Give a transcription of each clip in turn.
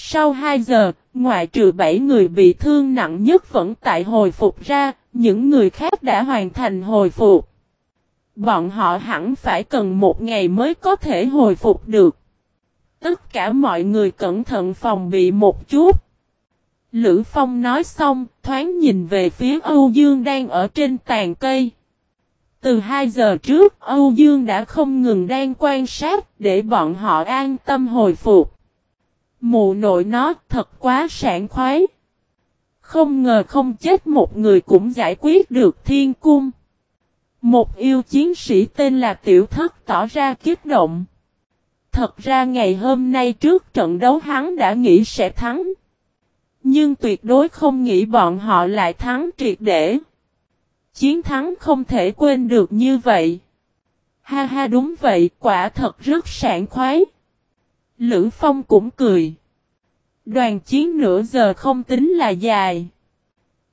Sau 2 giờ, ngoại trừ 7 người bị thương nặng nhất vẫn tại hồi phục ra, những người khác đã hoàn thành hồi phục. Bọn họ hẳn phải cần một ngày mới có thể hồi phục được. Tất cả mọi người cẩn thận phòng bị một chút. Lữ Phong nói xong, thoáng nhìn về phía Âu Dương đang ở trên tàn cây. Từ 2 giờ trước, Âu Dương đã không ngừng đang quan sát để bọn họ an tâm hồi phục. Mụ nội nó thật quá sảng khoái. Không ngờ không chết một người cũng giải quyết được thiên cung. Một yêu chiến sĩ tên là Tiểu Thất tỏ ra kích động. Thật ra ngày hôm nay trước trận đấu hắn đã nghĩ sẽ thắng. Nhưng tuyệt đối không nghĩ bọn họ lại thắng triệt để. Chiến thắng không thể quên được như vậy. Ha ha đúng vậy, quả thật rất sảng khoái. Lữ Phong cũng cười. Đoàn chiến nửa giờ không tính là dài.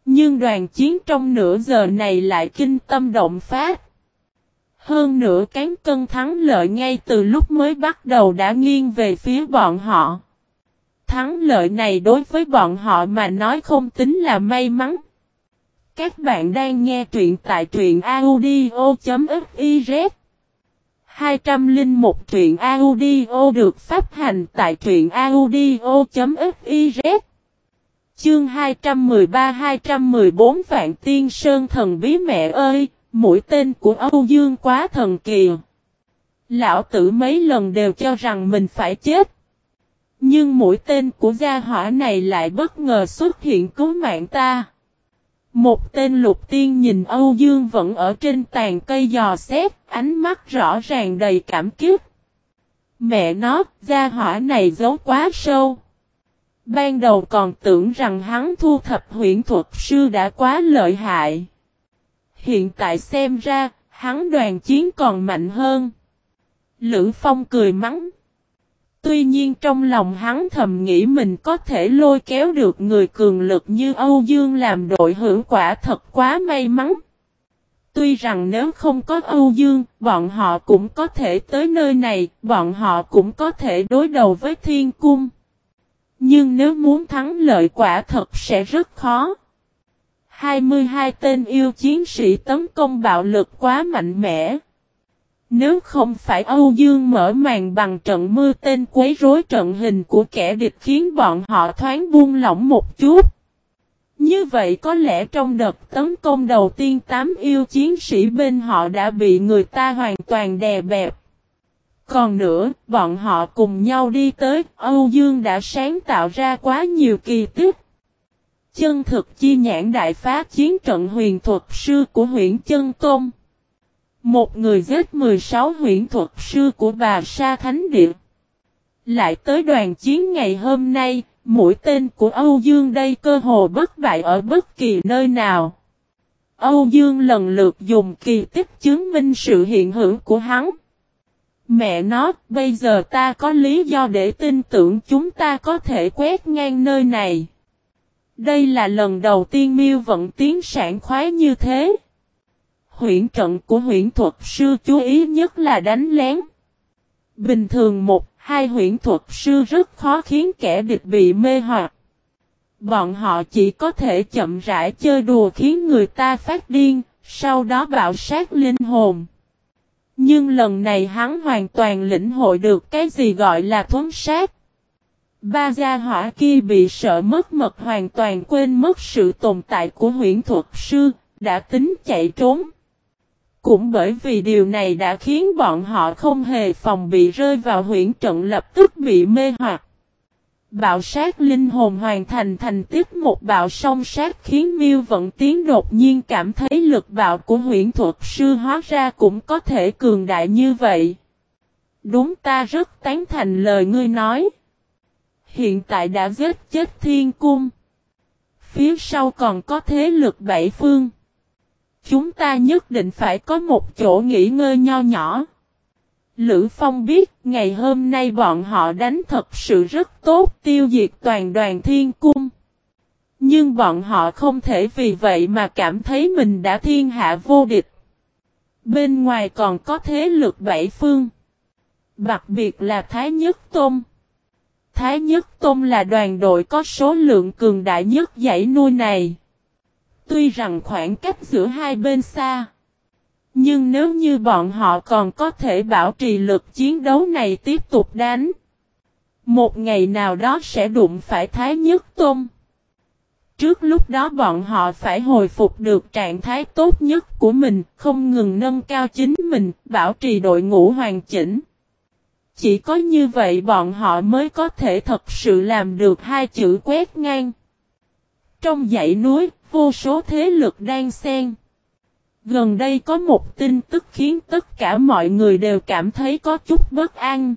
Nhưng đoàn chiến trong nửa giờ này lại kinh tâm động phát. Hơn nữa cán cân thắng lợi ngay từ lúc mới bắt đầu đã nghiêng về phía bọn họ. Thắng lợi này đối với bọn họ mà nói không tính là may mắn. Các bạn đang nghe truyện tại truyện audio.fif 201 truyện audio được phát hành tại truyện audio.fiz Chương 213-214 Vạn Tiên Sơn Thần Bí Mẹ ơi, mũi tên của Âu Dương quá thần kỳ. Lão tử mấy lần đều cho rằng mình phải chết. Nhưng mũi tên của gia hỏa này lại bất ngờ xuất hiện cứu mạng ta. Một tên lục tiên nhìn Âu Dương vẫn ở trên tàn cây dò xét, ánh mắt rõ ràng đầy cảm kích. Mẹ nó, gia hỏa này giấu quá sâu. Ban đầu còn tưởng rằng hắn thu thập huyện thuật sư đã quá lợi hại. Hiện tại xem ra, hắn đoàn chiến còn mạnh hơn. Lữ Phong cười mắng. Tuy nhiên trong lòng hắn thầm nghĩ mình có thể lôi kéo được người cường lực như Âu Dương làm đội hữu quả thật quá may mắn. Tuy rằng nếu không có Âu Dương, bọn họ cũng có thể tới nơi này, bọn họ cũng có thể đối đầu với Thiên Cung. Nhưng nếu muốn thắng lợi quả thật sẽ rất khó. 22 tên yêu chiến sĩ tấn công bạo lực quá mạnh mẽ. Nếu không phải Âu Dương mở màn bằng trận mưa tên quấy rối trận hình của kẻ địch khiến bọn họ thoáng buông lỏng một chút. Như vậy có lẽ trong đợt tấn công đầu tiên tám yêu chiến sĩ bên họ đã bị người ta hoàn toàn đè bẹp. Còn nữa, bọn họ cùng nhau đi tới, Âu Dương đã sáng tạo ra quá nhiều kỳ tích. Chân thực chi nhãn đại phá chiến trận huyền thuật sư của huyện Chân Tôn. Một người giết 16 huyện thuật sư của bà Sa Thánh Địa. Lại tới đoàn chiến ngày hôm nay, mũi tên của Âu Dương đây cơ hồ bất bại ở bất kỳ nơi nào. Âu Dương lần lượt dùng kỳ tích chứng minh sự hiện hữu của hắn. Mẹ nó, bây giờ ta có lý do để tin tưởng chúng ta có thể quét ngang nơi này. Đây là lần đầu tiên miêu vận tiến sản khoái như thế. Huyện trận của huyện thuật sư chú ý nhất là đánh lén. Bình thường một, hai huyện thuật sư rất khó khiến kẻ địch bị mê hoặc. Bọn họ chỉ có thể chậm rãi chơi đùa khiến người ta phát điên, sau đó bạo sát linh hồn. Nhưng lần này hắn hoàn toàn lĩnh hội được cái gì gọi là thuấn sát. Ba gia hỏa kia bị sợ mất mật hoàn toàn quên mất sự tồn tại của huyện thuật sư, đã tính chạy trốn. Cũng bởi vì điều này đã khiến bọn họ không hề phòng bị rơi vào huyển trận lập tức bị mê hoặc. Bạo sát linh hồn hoàn thành thành tiếp một bạo song sát khiến miêu vận tiến đột nhiên cảm thấy lực bạo của huyễn thuật sư hóa ra cũng có thể cường đại như vậy. Đúng ta rất tán thành lời ngươi nói. Hiện tại đã giết chết thiên cung. Phía sau còn có thế lực bảy phương. Chúng ta nhất định phải có một chỗ nghỉ ngơi nho nhỏ. Lữ Phong biết, ngày hôm nay bọn họ đánh thật sự rất tốt, tiêu diệt toàn đoàn thiên cung. Nhưng bọn họ không thể vì vậy mà cảm thấy mình đã thiên hạ vô địch. Bên ngoài còn có thế lực bảy phương. Đặc biệt là Thái Nhất Tôn. Thái Nhất Tôn là đoàn đội có số lượng cường đại nhất dãy nuôi này. Tuy rằng khoảng cách giữa hai bên xa. Nhưng nếu như bọn họ còn có thể bảo trì lực chiến đấu này tiếp tục đánh. Một ngày nào đó sẽ đụng phải Thái Nhất Tôn. Trước lúc đó bọn họ phải hồi phục được trạng thái tốt nhất của mình, không ngừng nâng cao chính mình, bảo trì đội ngũ hoàn chỉnh. Chỉ có như vậy bọn họ mới có thể thật sự làm được hai chữ quét ngang. Trong dãy núi, vô số thế lực đang xen. Gần đây có một tin tức khiến tất cả mọi người đều cảm thấy có chút bất an.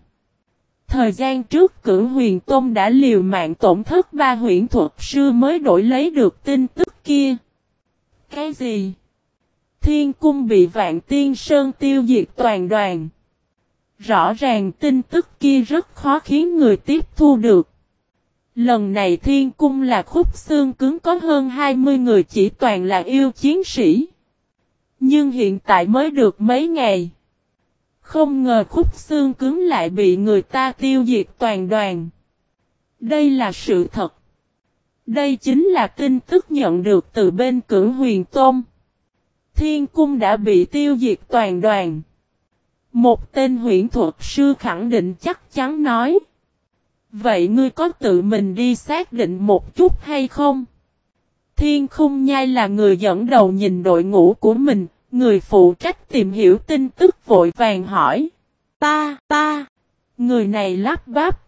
Thời gian trước, cử huyền tôn đã liều mạng tổn thất ba huyền thuật sư mới đổi lấy được tin tức kia. Cái gì? Thiên cung bị vạn tiên sơn tiêu diệt toàn đoàn. Rõ ràng tin tức kia rất khó khiến người tiếp thu được. Lần này thiên cung là khúc xương cứng có hơn 20 người chỉ toàn là yêu chiến sĩ. Nhưng hiện tại mới được mấy ngày. Không ngờ khúc xương cứng lại bị người ta tiêu diệt toàn đoàn. Đây là sự thật. Đây chính là tin tức nhận được từ bên cử huyền tôn. Thiên cung đã bị tiêu diệt toàn đoàn. Một tên huyện thuật sư khẳng định chắc chắn nói. Vậy ngươi có tự mình đi xác định một chút hay không? Thiên khung nhai là người dẫn đầu nhìn đội ngũ của mình, người phụ trách tìm hiểu tin tức vội vàng hỏi. Ta, ta, người này lắp bắp.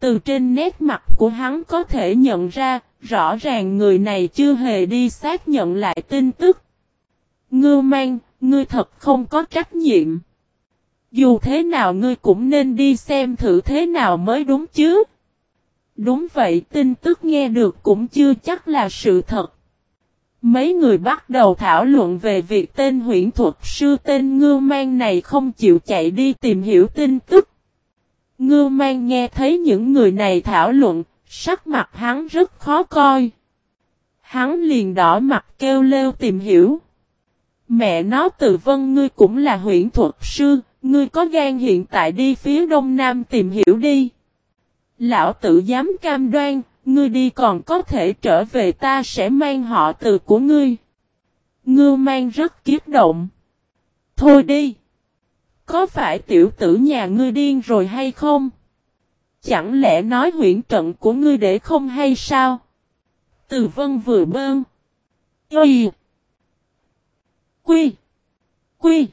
Từ trên nét mặt của hắn có thể nhận ra, rõ ràng người này chưa hề đi xác nhận lại tin tức. Ngư mang, ngươi thật không có trách nhiệm. Dù thế nào ngươi cũng nên đi xem thử thế nào mới đúng chứ. Đúng vậy tin tức nghe được cũng chưa chắc là sự thật. Mấy người bắt đầu thảo luận về việc tên huyện thuật sư tên Ngưu Mang này không chịu chạy đi tìm hiểu tin tức. Ngưu Mang nghe thấy những người này thảo luận, sắc mặt hắn rất khó coi. Hắn liền đỏ mặt kêu lêu tìm hiểu. Mẹ nó từ vân ngươi cũng là huyện thuật sư, Ngươi có gan hiện tại đi phía đông nam tìm hiểu đi. Lão tử dám cam đoan, ngươi đi còn có thể trở về ta sẽ mang họ từ của ngươi. Ngưu mang rất kiếp động. Thôi đi. Có phải tiểu tử nhà ngươi điên rồi hay không? Chẳng lẽ nói huyện trận của ngươi để không hay sao? Từ vân vừa bơn. Y. Quy. Quy.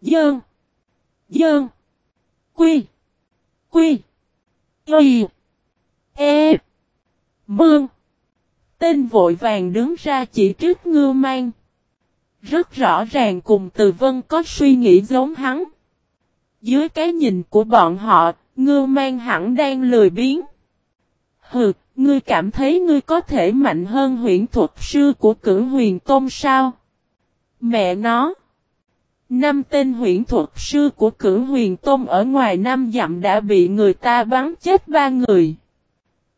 Dơn. Dơn. Quy. Quy. Y. E. Mương. Tên vội vàng đứng ra chỉ trước ngư mang. Rất rõ ràng cùng từ vân có suy nghĩ giống hắn. Dưới cái nhìn của bọn họ, ngư mang hẳn đang lười biếng. Hừ, ngươi cảm thấy ngươi có thể mạnh hơn huyện thuật sư của cử huyền tôn sao? Mẹ nó! Năm tên huyện thuật sư của cử huyền tôn ở ngoài năm dặm đã bị người ta bắn chết ba người.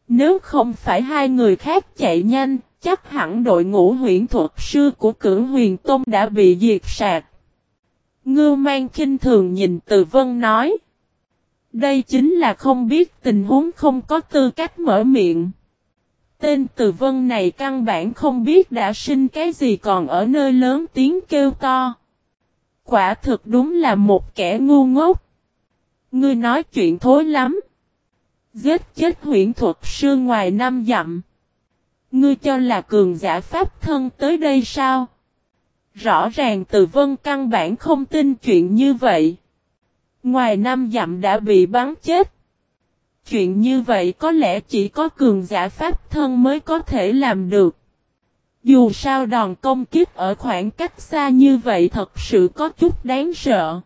Nếu không phải hai người khác chạy nhanh, chắc hẳn đội ngũ huyện thuật sư của cử huyền tôn đã bị diệt sạc. Ngưu mang kinh thường nhìn từ vân nói. Đây chính là không biết tình huống không có tư cách mở miệng. Tên từ vân này căn bản không biết đã sinh cái gì còn ở nơi lớn tiếng kêu to. Quả thực đúng là một kẻ ngu ngốc. Ngươi nói chuyện thối lắm. Giết chết huyện thuật sư ngoài năm dặm. Ngươi cho là cường giả pháp thân tới đây sao? Rõ ràng từ vân căn bản không tin chuyện như vậy. Ngoài năm dặm đã bị bắn chết. Chuyện như vậy có lẽ chỉ có cường giả pháp thân mới có thể làm được. Dù sao đòn công kích ở khoảng cách xa như vậy thật sự có chút đáng sợ.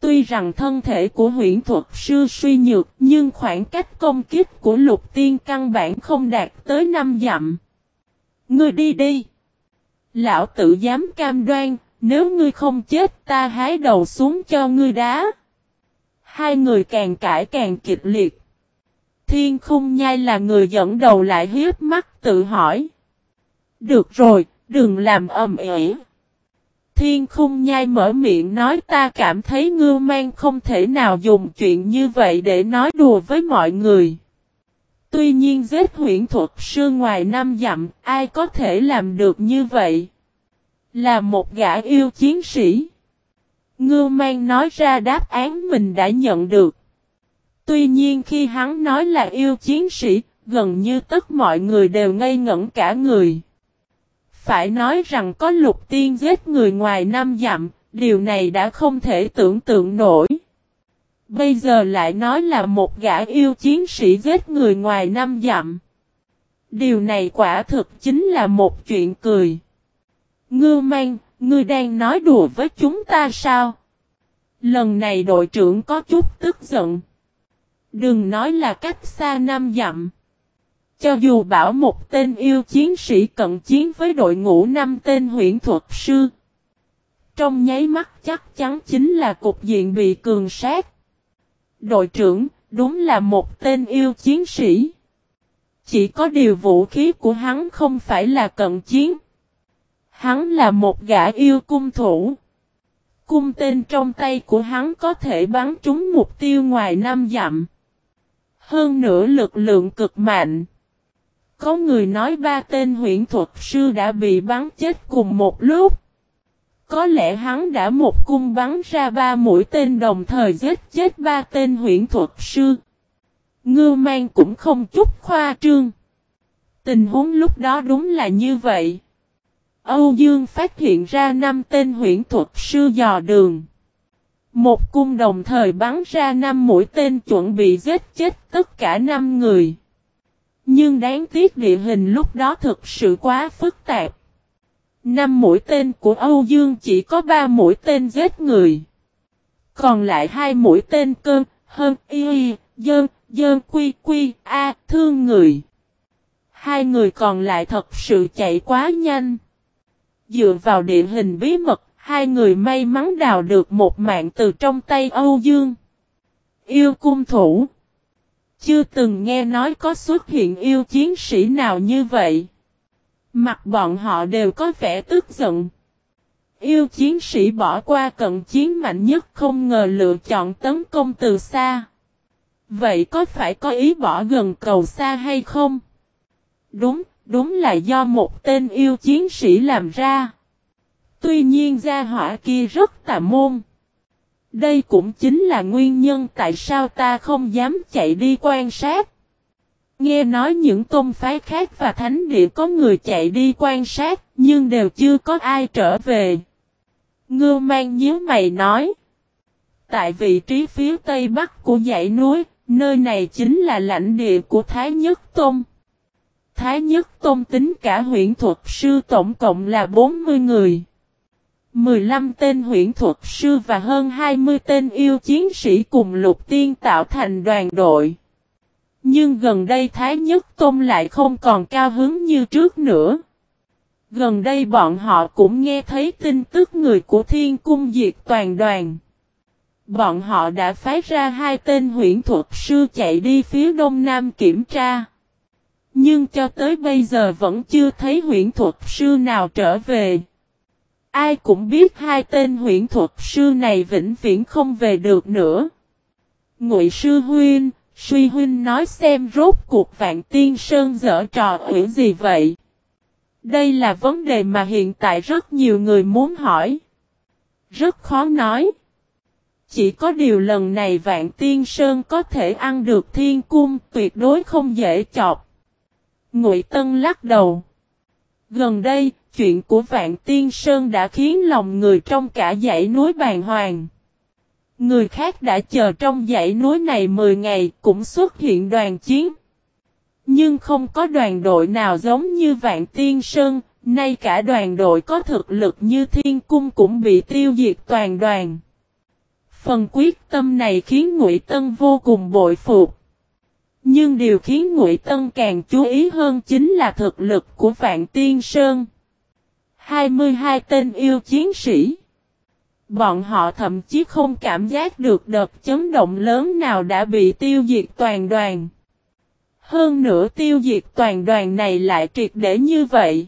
Tuy rằng thân thể của huyện thuật sư suy nhược nhưng khoảng cách công kích của lục tiên căn bản không đạt tới 5 dặm. Ngươi đi đi. Lão tự dám cam đoan, nếu ngươi không chết ta hái đầu xuống cho ngươi đá. Hai người càng cãi càng kịch liệt. Thiên khung nhai là người dẫn đầu lại hiếp mắt tự hỏi. Được rồi, đừng làm ầm ĩ. Thiên khung nhai mở miệng nói ta cảm thấy ngưu mang không thể nào dùng chuyện như vậy để nói đùa với mọi người. Tuy nhiên giết huyện thuật sư ngoài năm dặm, ai có thể làm được như vậy? Là một gã yêu chiến sĩ. Ngưu mang nói ra đáp án mình đã nhận được. Tuy nhiên khi hắn nói là yêu chiến sĩ, gần như tất mọi người đều ngây ngẩn cả người. Phải nói rằng có lục tiên giết người ngoài năm dặm, điều này đã không thể tưởng tượng nổi. Bây giờ lại nói là một gã yêu chiến sĩ giết người ngoài năm dặm. Điều này quả thực chính là một chuyện cười. Ngư mang, ngươi đang nói đùa với chúng ta sao? Lần này đội trưởng có chút tức giận. Đừng nói là cách xa năm dặm. Cho dù bảo một tên yêu chiến sĩ cận chiến với đội ngũ năm tên huyện thuật sư. Trong nháy mắt chắc chắn chính là cục diện bị cường sát. Đội trưởng, đúng là một tên yêu chiến sĩ. Chỉ có điều vũ khí của hắn không phải là cận chiến. Hắn là một gã yêu cung thủ. Cung tên trong tay của hắn có thể bắn trúng mục tiêu ngoài năm dặm. Hơn nữa lực lượng cực mạnh. Có người nói ba tên huyện thuật sư đã bị bắn chết cùng một lúc. Có lẽ hắn đã một cung bắn ra ba mũi tên đồng thời giết chết ba tên huyện thuật sư. Ngư mang cũng không chút khoa trương. Tình huống lúc đó đúng là như vậy. Âu Dương phát hiện ra năm tên huyện thuật sư dò đường. Một cung đồng thời bắn ra năm mũi tên chuẩn bị giết chết tất cả năm người. Nhưng đáng tiếc địa hình lúc đó thực sự quá phức tạp. Năm mũi tên của Âu Dương chỉ có ba mũi tên giết người. Còn lại hai mũi tên cơn, hơn, y, dơn, dơn quy quy, a, thương người. Hai người còn lại thật sự chạy quá nhanh. Dựa vào địa hình bí mật, hai người may mắn đào được một mạng từ trong tay Âu Dương. Yêu cung thủ. Chưa từng nghe nói có xuất hiện yêu chiến sĩ nào như vậy. Mặt bọn họ đều có vẻ tức giận. Yêu chiến sĩ bỏ qua cận chiến mạnh nhất không ngờ lựa chọn tấn công từ xa. Vậy có phải có ý bỏ gần cầu xa hay không? Đúng, đúng là do một tên yêu chiến sĩ làm ra. Tuy nhiên gia hỏa kia rất tà môn. Đây cũng chính là nguyên nhân tại sao ta không dám chạy đi quan sát. Nghe nói những tôn phái khác và thánh địa có người chạy đi quan sát, nhưng đều chưa có ai trở về. Ngưu mang nhíu mày nói. Tại vị trí phía tây bắc của dãy núi, nơi này chính là lãnh địa của Thái Nhất Tôn. Thái Nhất Tôn tính cả huyện thuật sư tổng cộng là 40 người. 15 tên huyện thuật sư và hơn 20 tên yêu chiến sĩ cùng lục tiên tạo thành đoàn đội. Nhưng gần đây Thái Nhất Tôn lại không còn cao hứng như trước nữa. Gần đây bọn họ cũng nghe thấy tin tức người của Thiên Cung diệt toàn đoàn. Bọn họ đã phái ra hai tên huyện thuật sư chạy đi phía đông nam kiểm tra. Nhưng cho tới bây giờ vẫn chưa thấy huyện thuật sư nào trở về. Ai cũng biết hai tên huyện thuật sư này vĩnh viễn không về được nữa. Ngụy sư huynh, suy huynh nói xem rốt cuộc vạn tiên sơn dở trò ủy gì vậy? Đây là vấn đề mà hiện tại rất nhiều người muốn hỏi. Rất khó nói. Chỉ có điều lần này vạn tiên sơn có thể ăn được thiên cung tuyệt đối không dễ chọc. Ngụy Tân lắc đầu. Gần đây, chuyện của Vạn Tiên Sơn đã khiến lòng người trong cả dãy núi bàn hoàng. Người khác đã chờ trong dãy núi này 10 ngày cũng xuất hiện đoàn chiến. Nhưng không có đoàn đội nào giống như Vạn Tiên Sơn, nay cả đoàn đội có thực lực như Thiên Cung cũng bị tiêu diệt toàn đoàn. Phần quyết tâm này khiến Ngụy Tân vô cùng bội phục. Nhưng điều khiến Ngụy Tân càng chú ý hơn chính là thực lực của Vạn Tiên Sơn. 22 tên yêu chiến sĩ. Bọn họ thậm chí không cảm giác được đợt chấn động lớn nào đã bị tiêu diệt toàn đoàn. Hơn nữa tiêu diệt toàn đoàn này lại triệt để như vậy.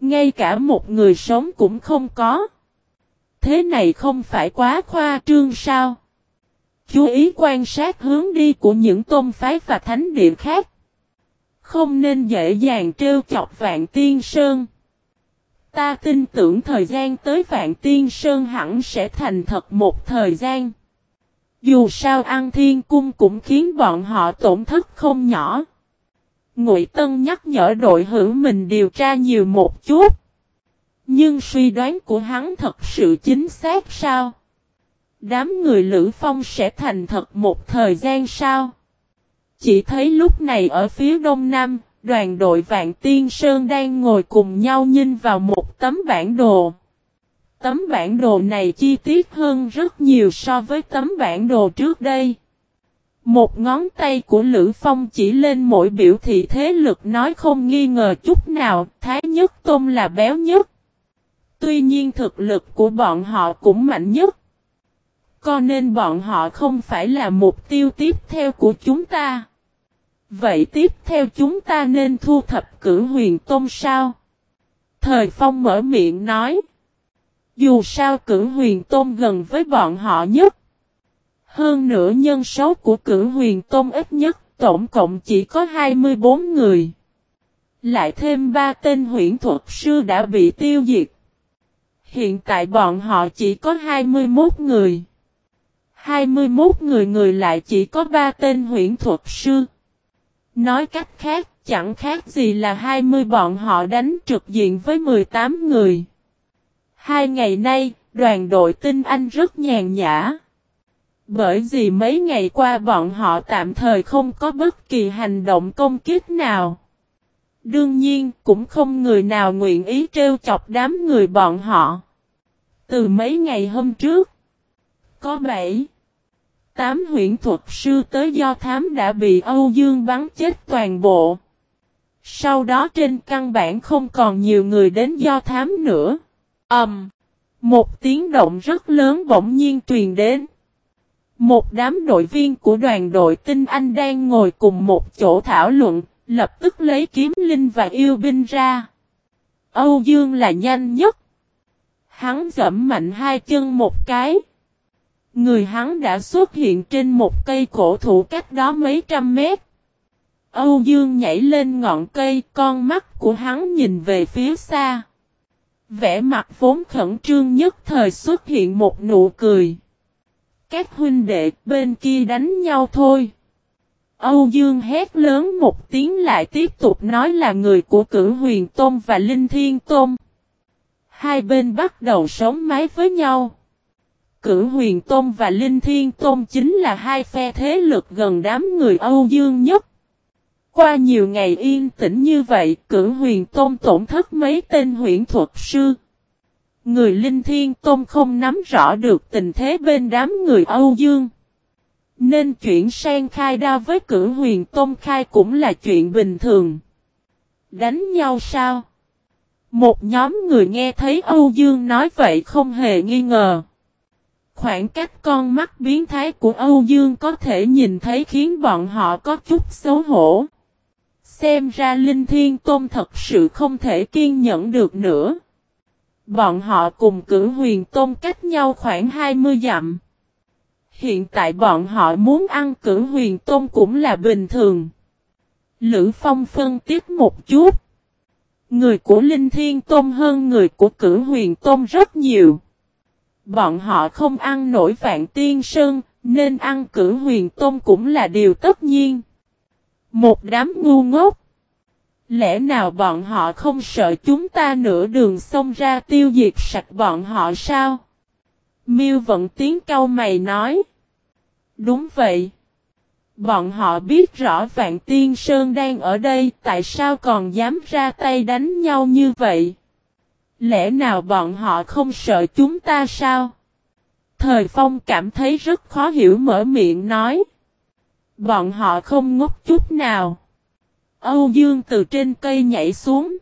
Ngay cả một người sống cũng không có. thế này không phải quá khoa trương sao? Chú ý quan sát hướng đi của những tôn phái và thánh địa khác. Không nên dễ dàng trêu chọc Vạn Tiên Sơn. Ta tin tưởng thời gian tới Vạn Tiên Sơn hẳn sẽ thành thật một thời gian. Dù sao An Thiên Cung cũng khiến bọn họ tổn thất không nhỏ. Ngụy Tân nhắc nhở đội hữu mình điều tra nhiều một chút. Nhưng suy đoán của hắn thật sự chính xác sao? Đám người Lữ Phong sẽ thành thật một thời gian sao? Chỉ thấy lúc này ở phía đông nam, đoàn đội Vạn Tiên Sơn đang ngồi cùng nhau nhìn vào một tấm bản đồ. Tấm bản đồ này chi tiết hơn rất nhiều so với tấm bản đồ trước đây. Một ngón tay của Lữ Phong chỉ lên mỗi biểu thị thế lực nói không nghi ngờ chút nào, Thái Nhất Tôn là béo nhất. Tuy nhiên thực lực của bọn họ cũng mạnh nhất. Cho nên bọn họ không phải là mục tiêu tiếp theo của chúng ta. Vậy tiếp theo chúng ta nên thu thập cử huyền tôn sao? Thời Phong mở miệng nói. Dù sao cử huyền tôn gần với bọn họ nhất. Hơn nữa nhân số của cử huyền tôn ít nhất, tổng cộng chỉ có 24 người. Lại thêm ba tên huyển thuật sư đã bị tiêu diệt. Hiện tại bọn họ chỉ có 21 người. 21 người người lại chỉ có 3 tên huyễn thuật sư. Nói cách khác, chẳng khác gì là 20 bọn họ đánh trực diện với 18 người. Hai ngày nay, đoàn đội tinh anh rất nhàn nhã. Bởi vì mấy ngày qua bọn họ tạm thời không có bất kỳ hành động công kích nào. Đương nhiên, cũng không người nào nguyện ý trêu chọc đám người bọn họ. Từ mấy ngày hôm trước, có 7, tám huyện thuật sư tới do thám đã bị Âu Dương bắn chết toàn bộ. Sau đó trên căn bản không còn nhiều người đến do thám nữa. Ầm! Um, một tiếng động rất lớn bỗng nhiên truyền đến. Một đám đội viên của đoàn đội tinh anh đang ngồi cùng một chỗ thảo luận, lập tức lấy kiếm linh và yêu binh ra. Âu Dương là nhanh nhất. Hắn dẫm mạnh hai chân một cái. Người hắn đã xuất hiện trên một cây cổ thụ cách đó mấy trăm mét. Âu Dương nhảy lên ngọn cây, con mắt của hắn nhìn về phía xa. Vẽ mặt vốn khẩn trương nhất thời xuất hiện một nụ cười. Các huynh đệ bên kia đánh nhau thôi. Âu Dương hét lớn một tiếng lại tiếp tục nói là người của cử huyền Tôn và Linh Thiên Tôn. Hai bên bắt đầu sống mái với nhau. Cử huyền Tôn và Linh Thiên Tôn chính là hai phe thế lực gần đám người Âu Dương nhất. Qua nhiều ngày yên tĩnh như vậy, cử huyền Tôn tổn thất mấy tên huyền thuật sư. Người Linh Thiên Tôn không nắm rõ được tình thế bên đám người Âu Dương. Nên chuyển sang khai đao với cử huyền Tôn khai cũng là chuyện bình thường. Đánh nhau sao? Một nhóm người nghe thấy Âu Dương nói vậy không hề nghi ngờ. Khoảng cách con mắt biến thái của Âu Dương có thể nhìn thấy khiến bọn họ có chút xấu hổ. Xem ra Linh Thiên Tôn thật sự không thể kiên nhẫn được nữa. Bọn họ cùng cử huyền tôn cách nhau khoảng 20 dặm. Hiện tại bọn họ muốn ăn cử huyền tôn cũng là bình thường. Lữ Phong phân tích một chút. Người của Linh Thiên Tôn hơn người của cử huyền Tôn rất nhiều. Bọn họ không ăn nổi vạn tiên sơn, nên ăn cử huyền tôm cũng là điều tất nhiên. Một đám ngu ngốc. Lẽ nào bọn họ không sợ chúng ta nửa đường xông ra tiêu diệt sạch bọn họ sao? Miêu vận tiếng cau mày nói. Đúng vậy. Bọn họ biết rõ Vạn Tiên Sơn đang ở đây, tại sao còn dám ra tay đánh nhau như vậy? Lẽ nào bọn họ không sợ chúng ta sao? Thời Phong cảm thấy rất khó hiểu mở miệng nói. Bọn họ không ngốc chút nào. Âu Dương từ trên cây nhảy xuống.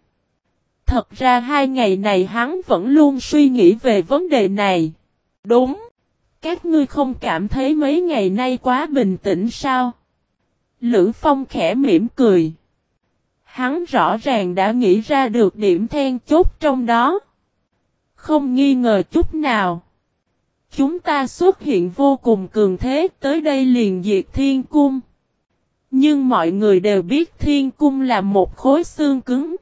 Thật ra hai ngày này hắn vẫn luôn suy nghĩ về vấn đề này. Đúng. Các ngươi không cảm thấy mấy ngày nay quá bình tĩnh sao? Lữ Phong khẽ mỉm cười. Hắn rõ ràng đã nghĩ ra được điểm then chốt trong đó. Không nghi ngờ chút nào. Chúng ta xuất hiện vô cùng cường thế tới đây liền diệt thiên cung. Nhưng mọi người đều biết thiên cung là một khối xương cứng.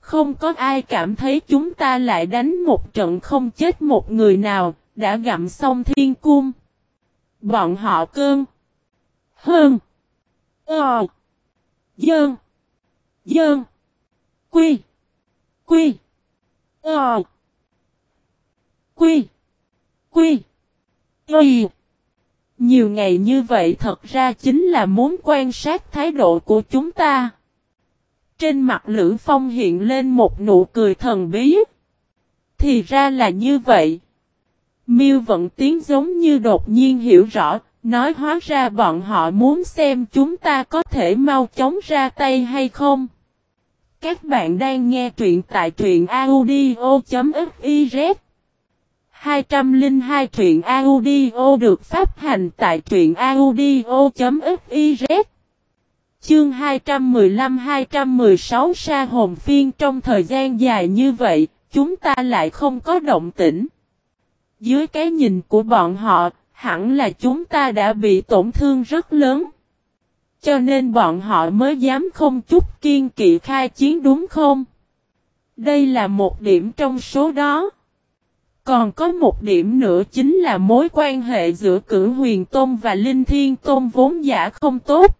Không có ai cảm thấy chúng ta lại đánh một trận không chết một người nào, đã gặm xong thiên cung. Bọn họ cơn. Hơn. Ờ. Dơn. Dơn. Quy. Quy. Ờ. Quy. Quy. Quy. Nhiều ngày như vậy thật ra chính là muốn quan sát thái độ của chúng ta. Trên mặt Lữ Phong hiện lên một nụ cười thần bí. Thì ra là như vậy. Miêu vận tiếng giống như đột nhiên hiểu rõ, nói hóa ra bọn họ muốn xem chúng ta có thể mau chóng ra tay hay không. Các bạn đang nghe truyện tại truyện audio.fiz 202 truyện audio được phát hành tại truyện audio.fiz Chương 215-216 sa hồn phiên trong thời gian dài như vậy, chúng ta lại không có động tĩnh. Dưới cái nhìn của bọn họ, hẳn là chúng ta đã bị tổn thương rất lớn. Cho nên bọn họ mới dám không chút kiên kỵ khai chiến đúng không? Đây là một điểm trong số đó. Còn có một điểm nữa chính là mối quan hệ giữa cử huyền tôn và linh thiên tôn vốn giả không tốt.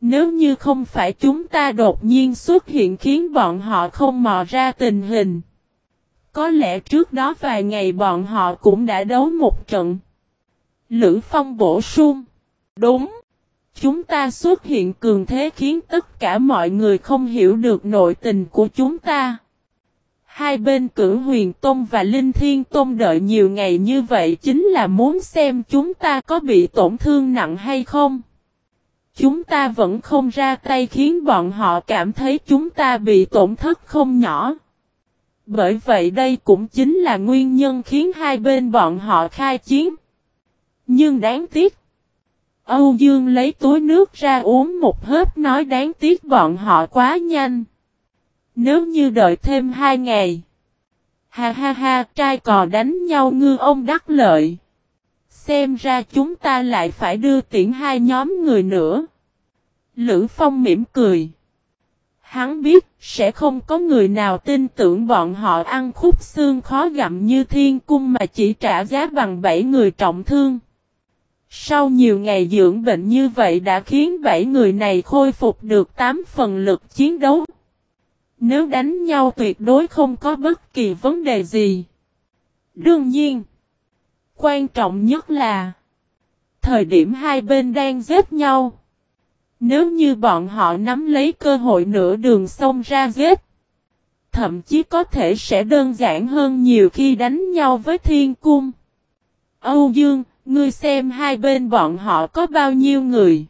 Nếu như không phải chúng ta đột nhiên xuất hiện khiến bọn họ không mò ra tình hình. Có lẽ trước đó vài ngày bọn họ cũng đã đấu một trận. Lữ Phong bổ sung. Đúng. Chúng ta xuất hiện cường thế khiến tất cả mọi người không hiểu được nội tình của chúng ta. Hai bên cử huyền Tôn và Linh Thiên Tôn đợi nhiều ngày như vậy chính là muốn xem chúng ta có bị tổn thương nặng hay không. Chúng ta vẫn không ra tay khiến bọn họ cảm thấy chúng ta bị tổn thất không nhỏ. Bởi vậy đây cũng chính là nguyên nhân khiến hai bên bọn họ khai chiến. Nhưng đáng tiếc. Âu Dương lấy túi nước ra uống một hớp nói đáng tiếc bọn họ quá nhanh. Nếu như đợi thêm hai ngày. Ha ha ha, trai cò đánh nhau ngư ông đắc lợi. Xem ra chúng ta lại phải đưa tiễn hai nhóm người nữa. Lữ Phong mỉm cười. Hắn biết sẽ không có người nào tin tưởng bọn họ ăn khúc xương khó gặm như thiên cung mà chỉ trả giá bằng bảy người trọng thương. Sau nhiều ngày dưỡng bệnh như vậy đã khiến bảy người này khôi phục được 8 phần lực chiến đấu. Nếu đánh nhau tuyệt đối không có bất kỳ vấn đề gì. Đương nhiên, quan trọng nhất là thời điểm hai bên đang giết nhau. Nếu như bọn họ nắm lấy cơ hội nửa đường xông ra giết, thậm chí có thể sẽ đơn giản hơn nhiều khi đánh nhau với thiên cung. Âu Dương, ngươi xem hai bên bọn họ có bao nhiêu người.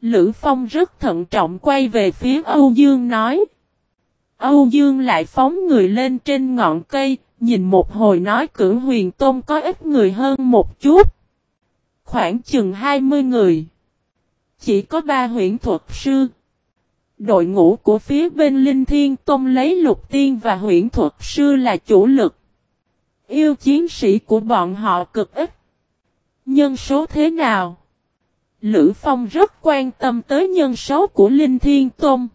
Lữ Phong rất thận trọng quay về phía Âu Dương nói. Âu Dương lại phóng người lên trên ngọn cây, nhìn một hồi nói cử huyền tôn có ít người hơn một chút. Khoảng chừng 20 người. Chỉ có ba huyện thuật sư. Đội ngũ của phía bên Linh Thiên Tôn lấy lục tiên và huyện thuật sư là chủ lực. Yêu chiến sĩ của bọn họ cực ít. Nhân số thế nào? Lữ Phong rất quan tâm tới nhân số của Linh Thiên Tôn.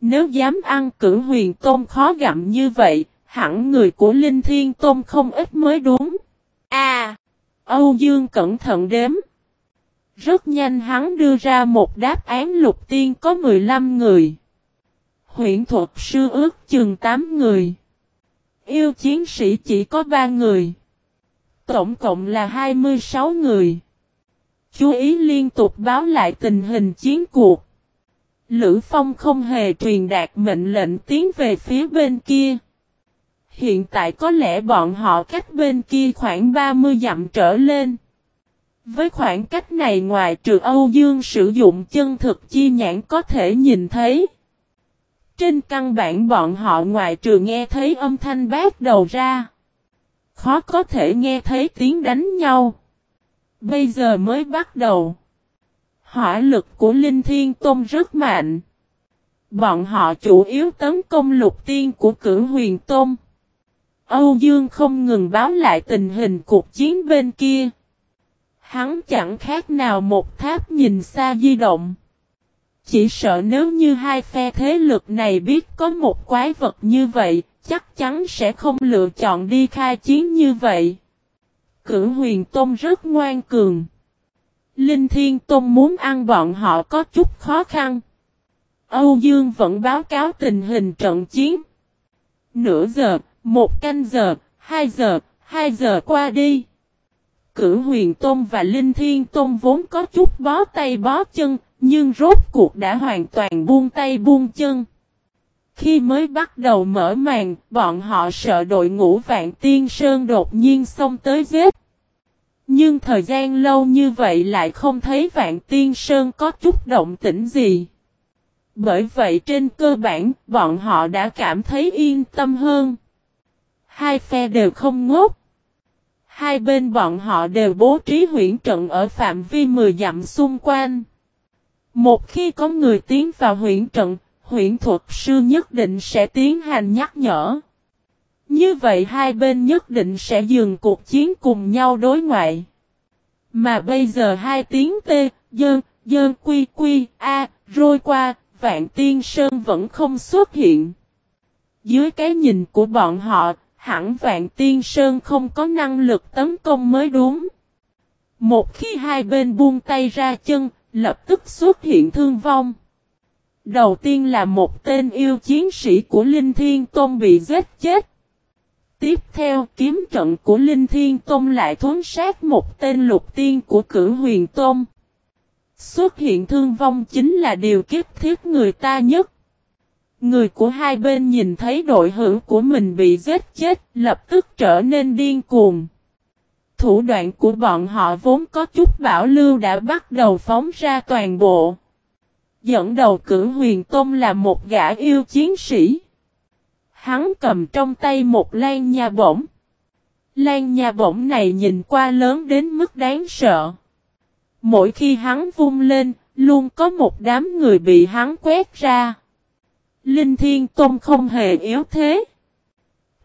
Nếu dám ăn cử huyền tôn khó gặm như vậy, hẳn người của Linh Thiên Tôn không ít mới đúng. À! Âu Dương cẩn thận đếm. Rất nhanh hắn đưa ra một đáp án lục tiên có 15 người. Huyện thuật sư ước chừng 8 người. Yêu chiến sĩ chỉ có 3 người. Tổng cộng là 26 người. Chú ý liên tục báo lại tình hình chiến cuộc. Lữ Phong không hề truyền đạt mệnh lệnh tiến về phía bên kia. Hiện tại có lẽ bọn họ cách bên kia khoảng 30 dặm trở lên. Với khoảng cách này ngoài trừ Âu Dương sử dụng chân thực chi nhãn có thể nhìn thấy. Trên căn bản bọn họ ngoài trừ nghe thấy âm thanh bát đầu ra. Khó có thể nghe thấy tiếng đánh nhau. Bây giờ mới bắt đầu. Hỏa lực của Linh Thiên Tôn rất mạnh. Bọn họ chủ yếu tấn công lục tiên của cử huyền Tôn. Âu Dương không ngừng báo lại tình hình cuộc chiến bên kia. Hắn chẳng khác nào một tháp nhìn xa di động. Chỉ sợ nếu như hai phe thế lực này biết có một quái vật như vậy, chắc chắn sẽ không lựa chọn đi khai chiến như vậy. Cử huyền Tôm rất ngoan cường. Linh Thiên Tôm muốn ăn bọn họ có chút khó khăn. Âu Dương vẫn báo cáo tình hình trận chiến. Nửa giờ, một canh giờ, hai giờ, hai giờ qua đi. Cử huyền Tôn và Linh Thiên Tôn vốn có chút bó tay bó chân, nhưng rốt cuộc đã hoàn toàn buông tay buông chân. Khi mới bắt đầu mở màn, bọn họ sợ đội ngũ Vạn Tiên Sơn đột nhiên xông tới giết. Nhưng thời gian lâu như vậy lại không thấy Vạn Tiên Sơn có chút động tĩnh gì. Bởi vậy trên cơ bản, bọn họ đã cảm thấy yên tâm hơn. Hai phe đều không ngốc. Hai bên bọn họ đều bố trí huyện trận ở phạm vi 10 dặm xung quanh. Một khi có người tiến vào huyện trận, huyện thuật sư nhất định sẽ tiến hành nhắc nhở. Như vậy hai bên nhất định sẽ dừng cuộc chiến cùng nhau đối ngoại. Mà bây giờ hai tiếng T, dơn, dơn quy quy, A, rôi qua, Vạn Tiên Sơn vẫn không xuất hiện. Dưới cái nhìn của bọn họ, hẳn Vạn Tiên Sơn không có năng lực tấn công mới đúng. Một khi hai bên buông tay ra chân, lập tức xuất hiện thương vong. Đầu tiên là một tên yêu chiến sĩ của Linh Thiên Tôn bị giết chết. Tiếp theo kiếm trận của Linh Thiên Tôn lại thuấn sát một tên lục tiên của cử huyền Tôn. Xuất hiện thương vong chính là điều kiếp thiết người ta nhất. Người của hai bên nhìn thấy đội hữu của mình bị giết chết, lập tức trở nên điên cuồng. Thủ đoạn của bọn họ vốn có chút bảo lưu đã bắt đầu phóng ra toàn bộ. Dẫn đầu cử huyền tôn là một gã yêu chiến sĩ. Hắn cầm trong tay một lan nha bổng. Lan nha bổng này nhìn qua lớn đến mức đáng sợ. Mỗi khi hắn vung lên, luôn có một đám người bị hắn quét ra. Linh Thiên Tôn không hề yếu thế.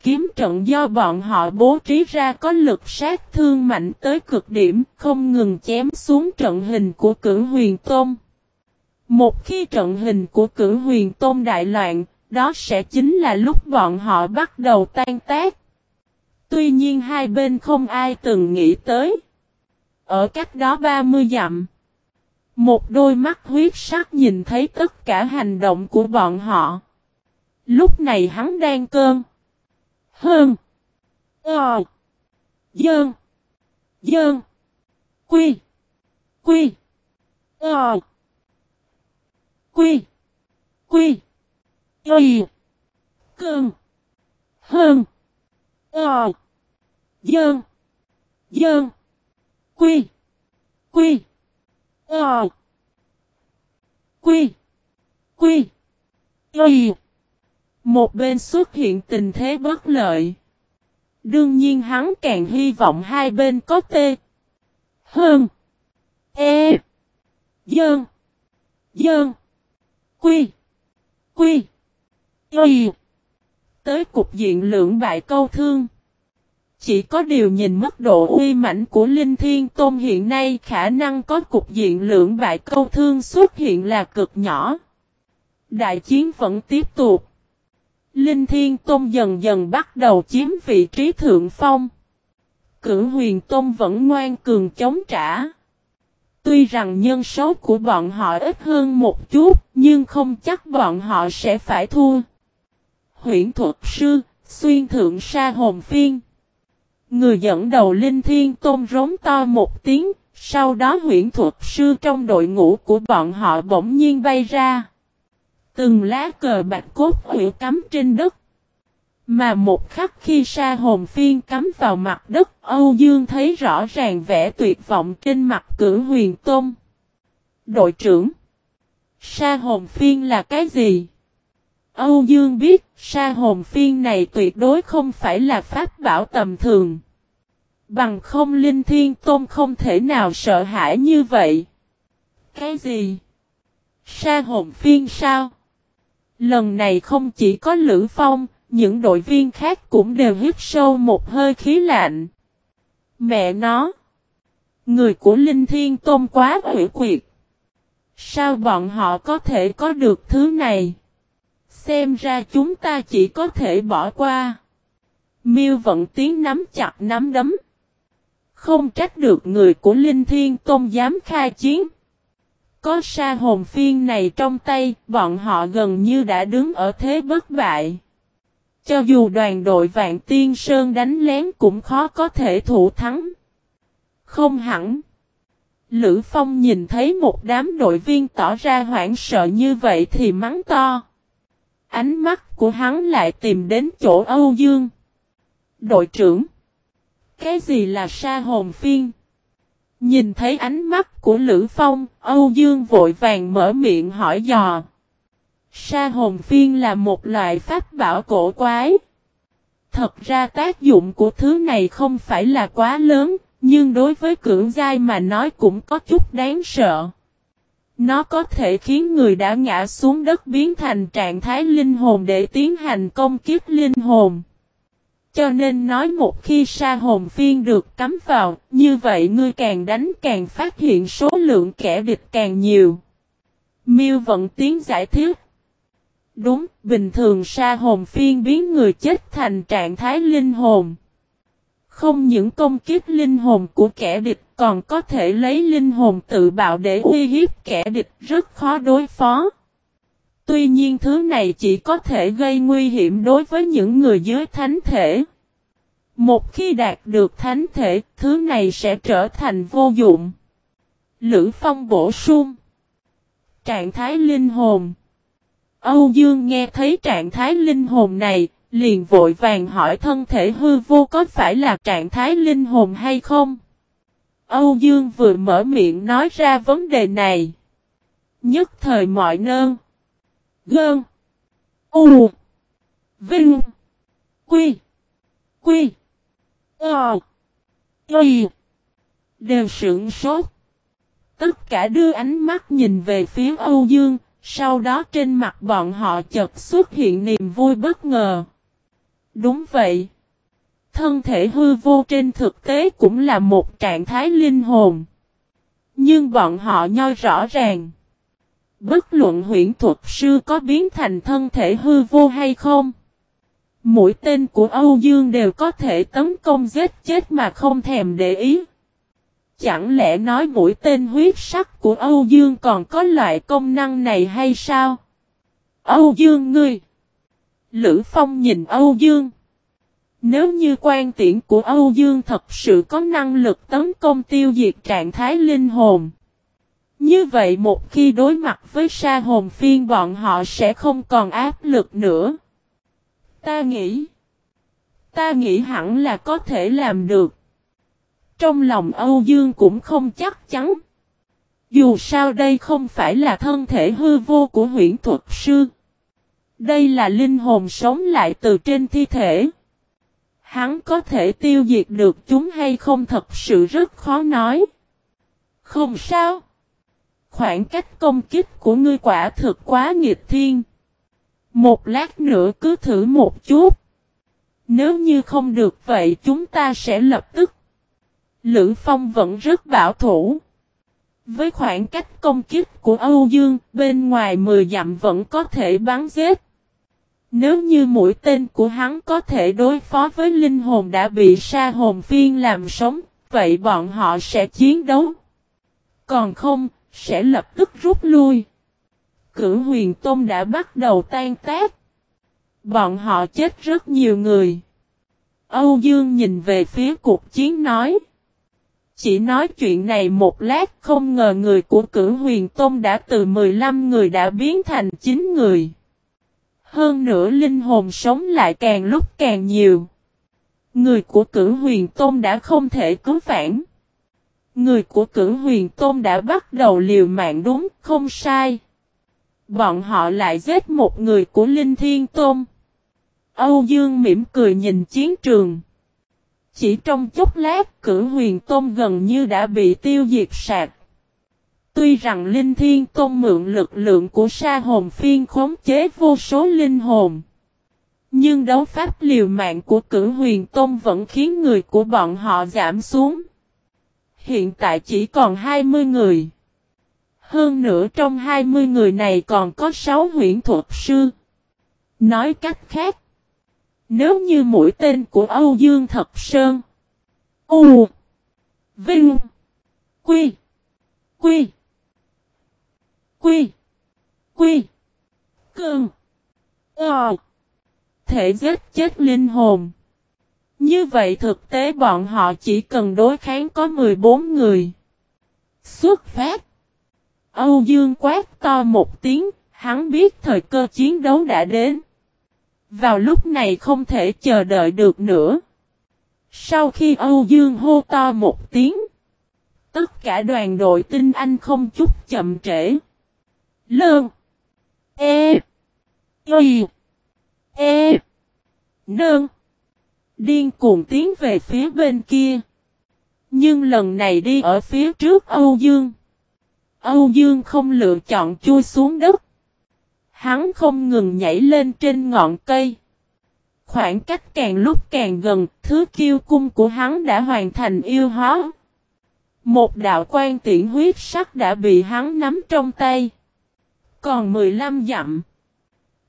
Kiếm trận do bọn họ bố trí ra có lực sát thương mạnh tới cực điểm, không ngừng chém xuống trận hình của cử huyền tôn. Một khi trận hình của cử huyền tôn đại loạn, đó sẽ chính là lúc bọn họ bắt đầu tan tác. Tuy nhiên hai bên không ai từng nghĩ tới. Ở cách đó 30 dặm. Một đôi mắt huyết sắc nhìn thấy tất cả hành động của bọn họ. Lúc này hắn đang cơn. Hơn. Ờ. Dơn. Dơn. Quy. Quy. Ờ. Quy. Quy. Y. Cơn. Hơn. Ờ. Dơn. Dơn. Quy. Quy. Ờ. Quy. Quy. Y. Một bên xuất hiện tình thế bất lợi. Đương nhiên hắn càng hy vọng hai bên có tê. Hơn. E. Dơn. Dơn. Quy. Quy. Y. Tới cục diện lượng bại câu thương. Chỉ có điều nhìn mức độ uy mãnh của Linh Thiên Tôn hiện nay khả năng có cục diện lượng bại câu thương xuất hiện là cực nhỏ. Đại chiến vẫn tiếp tục. Linh Thiên Tôn dần dần bắt đầu chiếm vị trí thượng phong. Cử huyền Tôn vẫn ngoan cường chống trả. Tuy rằng nhân số của bọn họ ít hơn một chút, nhưng không chắc bọn họ sẽ phải thua. Huyển thuật sư, xuyên thượng sa hồn phiên. Người dẫn đầu Linh Thiên Tôn rống to một tiếng, sau đó huyển thuật sư trong đội ngũ của bọn họ bỗng nhiên bay ra. Từng lá cờ bạch cốt hủy cắm trên đất. Mà một khắc khi sa hồn phiên cắm vào mặt đất, Âu Dương thấy rõ ràng vẻ tuyệt vọng trên mặt cử huyền tôn. Đội trưởng Sa hồn phiên là cái gì? Âu Dương biết sa hồn phiên này tuyệt đối không phải là pháp bảo tầm thường. Bằng không linh thiên tôn không thể nào sợ hãi như vậy. Cái gì? Sa hồn phiên sao? Lần này không chỉ có Lữ Phong, những đội viên khác cũng đều hít sâu một hơi khí lạnh. Mẹ nó! Người của Linh Thiên Tôn quá hủy quyệt. Sao bọn họ có thể có được thứ này? Xem ra chúng ta chỉ có thể bỏ qua. Miêu vận tiếng nắm chặt nắm đấm. Không trách được người của Linh Thiên Tôn dám khai chiến. Có sa hồn phiên này trong tay, bọn họ gần như đã đứng ở thế bất bại. Cho dù đoàn đội Vạn Tiên Sơn đánh lén cũng khó có thể thủ thắng. Không hẳn. Lữ Phong nhìn thấy một đám đội viên tỏ ra hoảng sợ như vậy thì mắng to. Ánh mắt của hắn lại tìm đến chỗ Âu Dương. Đội trưởng. Cái gì là sa hồn phiên? Nhìn thấy ánh mắt của Lữ Phong, Âu Dương vội vàng mở miệng hỏi dò. Sa hồn phiên là một loại pháp bảo cổ quái. Thật ra tác dụng của thứ này không phải là quá lớn, nhưng đối với cưỡng giai mà nói cũng có chút đáng sợ. Nó có thể khiến người đã ngã xuống đất biến thành trạng thái linh hồn để tiến hành công kiếp linh hồn. Cho nên nói một khi sa hồn phiên được cắm vào, như vậy ngươi càng đánh càng phát hiện số lượng kẻ địch càng nhiều. Miêu vận tiếng giải thích. Đúng, bình thường sa hồn phiên biến người chết thành trạng thái linh hồn. Không những công kiếp linh hồn của kẻ địch còn có thể lấy linh hồn tự bạo để uy hiếp kẻ địch rất khó đối phó. Tuy nhiên thứ này chỉ có thể gây nguy hiểm đối với những người dưới thánh thể. Một khi đạt được thánh thể, thứ này sẽ trở thành vô dụng. Lữ Phong bổ sung. Trạng thái linh hồn. Âu Dương nghe thấy trạng thái linh hồn này, liền vội vàng hỏi thân thể hư vô có phải là trạng thái linh hồn hay không? Âu Dương vừa mở miệng nói ra vấn đề này. Nhất thời mọi nơn. Gơn. U. Vinh. Quy. Quy. Ờ. Quy. Đều sửng sốt. Tất cả đưa ánh mắt nhìn về phía Âu Dương, sau đó trên mặt bọn họ chợt xuất hiện niềm vui bất ngờ. Đúng vậy. Thân thể hư vô trên thực tế cũng là một trạng thái linh hồn. Nhưng bọn họ nhoi rõ ràng. Bất luận huyện thuật sư có biến thành thân thể hư vô hay không. Mũi tên của Âu Dương đều có thể tấn công giết chết mà không thèm để ý. Chẳng lẽ nói mũi tên huyết sắc của Âu Dương còn có loại công năng này hay sao? Âu Dương ngươi! Lữ Phong nhìn Âu Dương. Nếu như quan tiễn của Âu Dương thật sự có năng lực tấn công tiêu diệt trạng thái linh hồn. Như vậy một khi đối mặt với sa hồn phiên bọn họ sẽ không còn áp lực nữa. Ta nghĩ. Ta nghĩ hẳn là có thể làm được. Trong lòng Âu Dương cũng không chắc chắn. Dù sao đây không phải là thân thể hư vô của huyễn thuật sư. Đây là linh hồn sống lại từ trên thi thể. Hắn có thể tiêu diệt được chúng hay không thật sự rất khó nói. Không sao. Khoảng cách công kích của ngươi quả thực quá nghịch thiên. Một lát nữa cứ thử một chút. Nếu như không được vậy chúng ta sẽ lập tức. Lữ Phong vẫn rất bảo thủ. Với khoảng cách công kích của Âu Dương, bên ngoài 10 dặm vẫn có thể bắn giết. Nếu như mũi tên của hắn có thể đối phó với linh hồn đã bị sa hồn phiên làm sống, vậy bọn họ sẽ chiến đấu. Còn không, sẽ lập tức rút lui. Cửu huyền tôn đã bắt đầu tan tác. Bọn họ chết rất nhiều người. Âu Dương nhìn về phía cuộc chiến nói. Chỉ nói chuyện này một lát không ngờ người của cửu huyền tôn đã từ 15 người đã biến thành 9 người. Hơn nữa linh hồn sống lại càng lúc càng nhiều. Người của cửu huyền tôn đã không thể cứu phản. Người của cửu huyền tôn đã bắt đầu liều mạng đúng, không sai. Bọn họ lại giết một người của Linh Thiên Tôn. Âu Dương mỉm cười nhìn chiến trường. Chỉ trong chốc lát, cử huyền tôn gần như đã bị tiêu diệt sạc. Tuy rằng Linh Thiên Tôn mượn lực lượng của sa hồn phiên khống chế vô số linh hồn. Nhưng đấu pháp liều mạng của cử huyền tôn vẫn khiến người của bọn họ giảm xuống. Hiện tại chỉ còn 20 người. Hơn nữa trong 20 người này còn có 6 huyện thuật sư. Nói cách khác. Nếu như mũi tên của Âu Dương Thật Sơn. U. Vinh. Quy. Quy. Quy. Quy. Cương. Ờ. Thể giết chết linh hồn. Như vậy thực tế bọn họ chỉ cần đối kháng có 14 người. Xuất phát. Âu Dương quát to một tiếng, hắn biết thời cơ chiến đấu đã đến. Vào lúc này không thể chờ đợi được nữa. Sau khi Âu Dương hô to một tiếng, tất cả đoàn đội tinh anh không chút chậm trễ. Lương. E. Y. E. Nương. Điên cuồng tiến về phía bên kia. Nhưng lần này đi ở phía trước Âu Dương. Âu Dương không lựa chọn chui xuống đất. Hắn không ngừng nhảy lên trên ngọn cây. Khoảng cách càng lúc càng gần, thứ kiêu cung của hắn đã hoàn thành yêu hóa. Một đạo quan tiễn huyết sắc đã bị hắn nắm trong tay. Còn 15 dặm.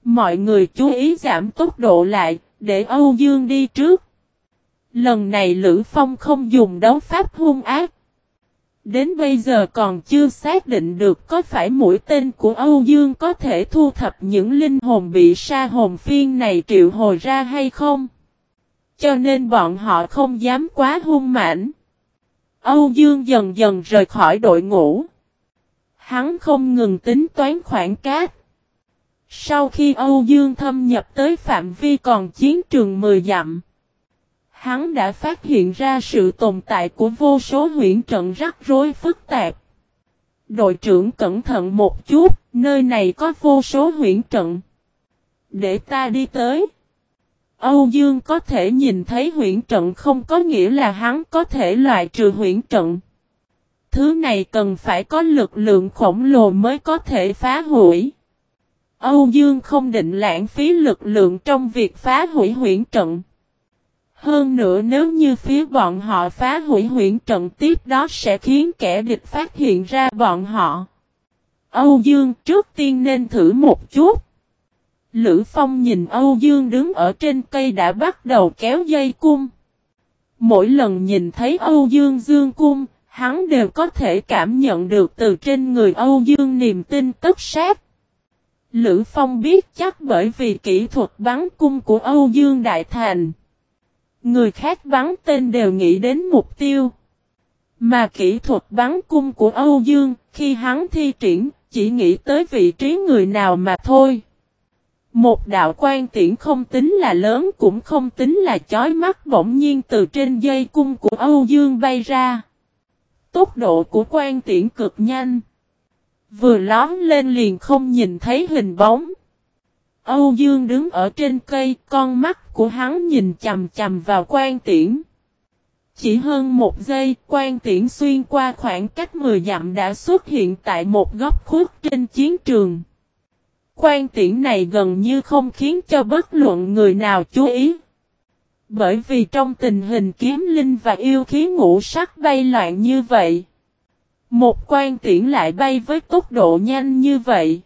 Mọi người chú ý giảm tốc độ lại, để Âu Dương đi trước. Lần này Lữ Phong không dùng đấu pháp hung ác. Đến bây giờ còn chưa xác định được có phải mũi tên của Âu Dương có thể thu thập những linh hồn bị sa hồn phiên này triệu hồi ra hay không. Cho nên bọn họ không dám quá hung mãnh. Âu Dương dần dần rời khỏi đội ngũ. Hắn không ngừng tính toán khoảng cát. Sau khi Âu Dương thâm nhập tới phạm vi còn chiến trường 10 dặm, hắn đã phát hiện ra sự tồn tại của vô số huyện trận rắc rối phức tạp. Đội trưởng cẩn thận một chút, nơi này có vô số huyện trận. Để ta đi tới. Âu Dương có thể nhìn thấy huyện trận không có nghĩa là hắn có thể loại trừ huyện trận. Thứ này cần phải có lực lượng khổng lồ mới có thể phá hủy. Âu Dương không định lãng phí lực lượng trong việc phá hủy huyễn trận. Hơn nữa nếu như phía bọn họ phá hủy huyễn trận tiếp đó sẽ khiến kẻ địch phát hiện ra bọn họ. Âu Dương trước tiên nên thử một chút. Lữ Phong nhìn Âu Dương đứng ở trên cây đã bắt đầu kéo dây cung. Mỗi lần nhìn thấy Âu Dương dương cung, hắn đều có thể cảm nhận được từ trên người Âu Dương niềm tin tất sát. Lữ Phong biết chắc bởi vì kỹ thuật bắn cung của Âu Dương Đại Thành. Người khác bắn tên đều nghĩ đến mục tiêu. Mà kỹ thuật bắn cung của Âu Dương, khi hắn thi triển, chỉ nghĩ tới vị trí người nào mà thôi. Một đạo quan tiễn không tính là lớn cũng không tính là chói mắt bỗng nhiên từ trên dây cung của Âu Dương bay ra. Tốc độ của quan tiễn cực nhanh. Vừa lóm lên liền không nhìn thấy hình bóng. Âu Dương đứng ở trên cây, con mắt của hắn nhìn chầm chầm vào quan tiễn. Chỉ hơn một giây, quan tiễn xuyên qua khoảng cách 10 dặm đã xuất hiện tại một góc khuất trên chiến trường. Quan tiễn này gần như không khiến cho bất luận người nào chú ý. Bởi vì trong tình hình kiếm linh và yêu khí ngũ sắc bay loạn như vậy. Một quan tiễn lại bay với tốc độ nhanh như vậy.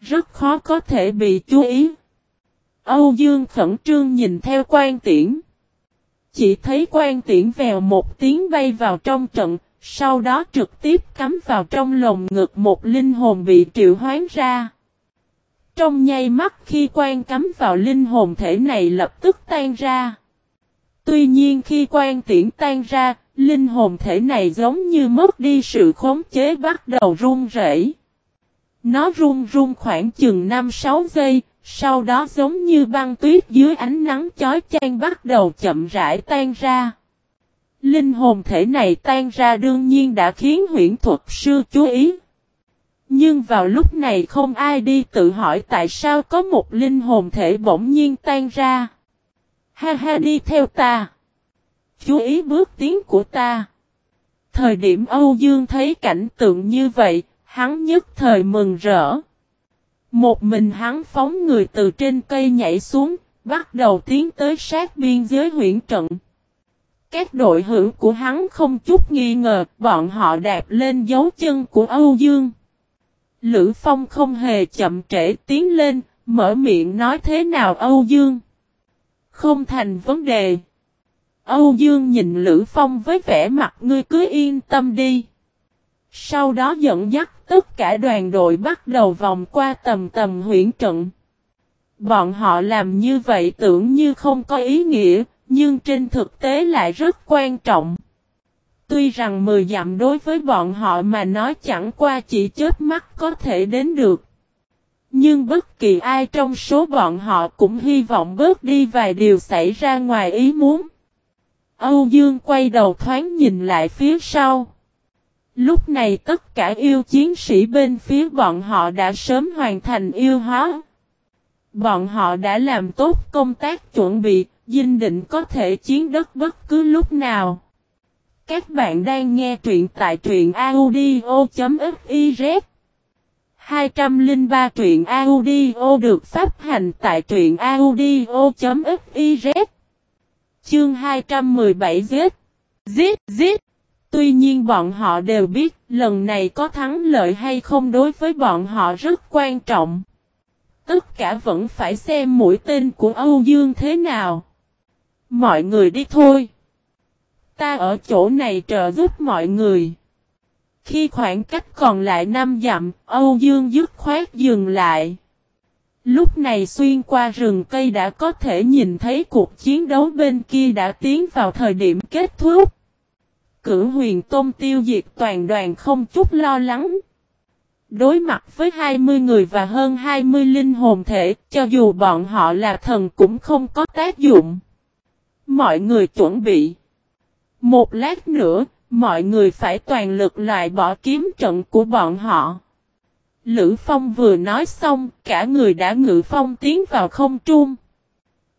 Rất khó có thể bị chú ý. Âu Dương khẩn trương nhìn theo quan tiễn. Chỉ thấy quan tiễn vèo một tiếng bay vào trong trận, sau đó trực tiếp cắm vào trong lồng ngực một linh hồn bị triệu hoán ra. Trong nháy mắt khi quan cắm vào linh hồn thể này lập tức tan ra. Tuy nhiên khi quan tiễn tan ra, Linh hồn thể này giống như mất đi sự khống chế bắt đầu run rẩy. Nó run run khoảng chừng 5-6 giây, sau đó giống như băng tuyết dưới ánh nắng chói chang bắt đầu chậm rãi tan ra. Linh hồn thể này tan ra đương nhiên đã khiến huyện thuật sư chú ý. Nhưng vào lúc này không ai đi tự hỏi tại sao có một linh hồn thể bỗng nhiên tan ra. Ha ha đi theo ta. Chú ý bước tiến của ta. Thời điểm Âu Dương thấy cảnh tượng như vậy, hắn nhất thời mừng rỡ. Một mình hắn phóng người từ trên cây nhảy xuống, bắt đầu tiến tới sát biên giới huyện trận. Các đội hữu của hắn không chút nghi ngờ, bọn họ đạp lên dấu chân của Âu Dương. Lữ Phong không hề chậm trễ tiến lên, mở miệng nói thế nào Âu Dương. Không thành vấn đề. Âu Dương nhìn Lữ Phong với vẻ mặt ngươi cứ yên tâm đi. Sau đó dẫn dắt tất cả đoàn đội bắt đầu vòng qua tầm tầm huyện trận. Bọn họ làm như vậy tưởng như không có ý nghĩa, nhưng trên thực tế lại rất quan trọng. Tuy rằng 10 dặm đối với bọn họ mà nói chẳng qua chỉ chớp mắt có thể đến được. Nhưng bất kỳ ai trong số bọn họ cũng hy vọng bớt đi vài điều xảy ra ngoài ý muốn. Âu Dương quay đầu thoáng nhìn lại phía sau. Lúc này tất cả yêu chiến sĩ bên phía bọn họ đã sớm hoàn thành yêu hóa. Bọn họ đã làm tốt công tác chuẩn bị, dinh định có thể chiến đất bất cứ lúc nào. Các bạn đang nghe truyện tại truyện audio.fiz 203 truyện audio được phát hành tại truyện audio.fiz Chương 217 giết Giết giết Tuy nhiên bọn họ đều biết lần này có thắng lợi hay không đối với bọn họ rất quan trọng. Tất cả vẫn phải xem mũi tên của Âu Dương thế nào. Mọi người đi thôi. Ta ở chỗ này trợ giúp mọi người. Khi khoảng cách còn lại năm dặm, Âu Dương dứt khoát dừng lại. Lúc này xuyên qua rừng cây đã có thể nhìn thấy cuộc chiến đấu bên kia đã tiến vào thời điểm kết thúc. Cử huyền tôm tiêu diệt toàn đoàn không chút lo lắng. Đối mặt với 20 người và hơn 20 linh hồn thể, cho dù bọn họ là thần cũng không có tác dụng. Mọi người chuẩn bị. Một lát nữa, mọi người phải toàn lực loại bỏ kiếm trận của bọn họ. Lữ Phong vừa nói xong, cả người đã ngự phong tiến vào không trung.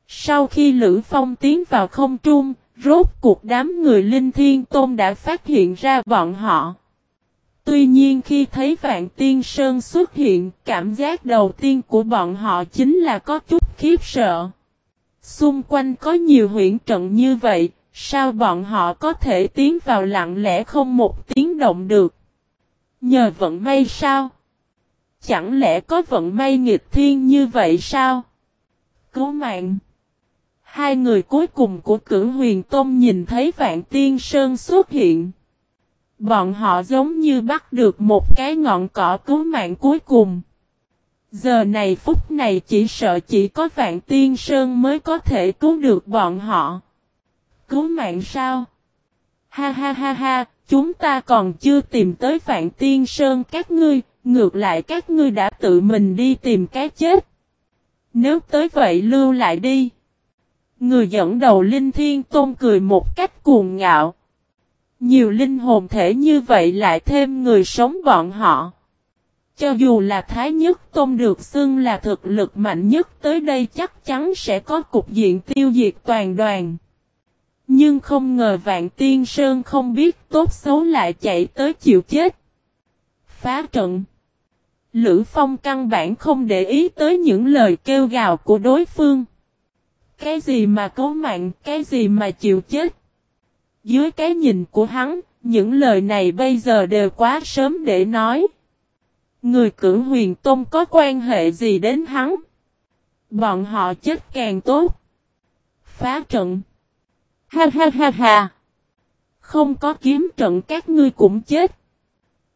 Sau khi Lữ Phong tiến vào không trung, rốt cuộc đám người Linh Thiên Tôn đã phát hiện ra bọn họ. Tuy nhiên khi thấy Vạn Tiên Sơn xuất hiện, cảm giác đầu tiên của bọn họ chính là có chút khiếp sợ. Xung quanh có nhiều huyện trận như vậy, sao bọn họ có thể tiến vào lặng lẽ không một tiếng động được? Nhờ vận may sao? Chẳng lẽ có vận may nghịch thiên như vậy sao? Cứu mạng! Hai người cuối cùng của cử huyền tôn nhìn thấy Vạn Tiên Sơn xuất hiện. Bọn họ giống như bắt được một cái ngọn cỏ cứu mạng cuối cùng. Giờ này phút này chỉ sợ chỉ có Vạn Tiên Sơn mới có thể cứu được bọn họ. Cứu mạng sao? Ha ha ha ha, chúng ta còn chưa tìm tới Vạn Tiên Sơn các ngươi, ngược lại các ngươi đã tự mình đi tìm cái chết. Nếu tới vậy lưu lại đi. Người dẫn đầu Linh Thiên Tôn cười một cách cuồng ngạo. Nhiều linh hồn thể như vậy lại thêm người sống bọn họ. Cho dù là Thái Nhất Tôn được xưng là thực lực mạnh nhất tới đây chắc chắn sẽ có cục diện tiêu diệt toàn đoàn. Nhưng không ngờ Vạn Tiên Sơn không biết tốt xấu lại chạy tới chịu chết. Phá trận. Lữ Phong căn bản không để ý tới những lời kêu gào của đối phương. Cái gì mà cố mạng, cái gì mà chịu chết. Dưới cái nhìn của hắn, những lời này bây giờ đều quá sớm để nói. Người cử huyền tôn có quan hệ gì đến hắn? Bọn họ chết càng tốt. Phá trận. Ha ha ha ha. Không có kiếm trận các ngươi cũng chết.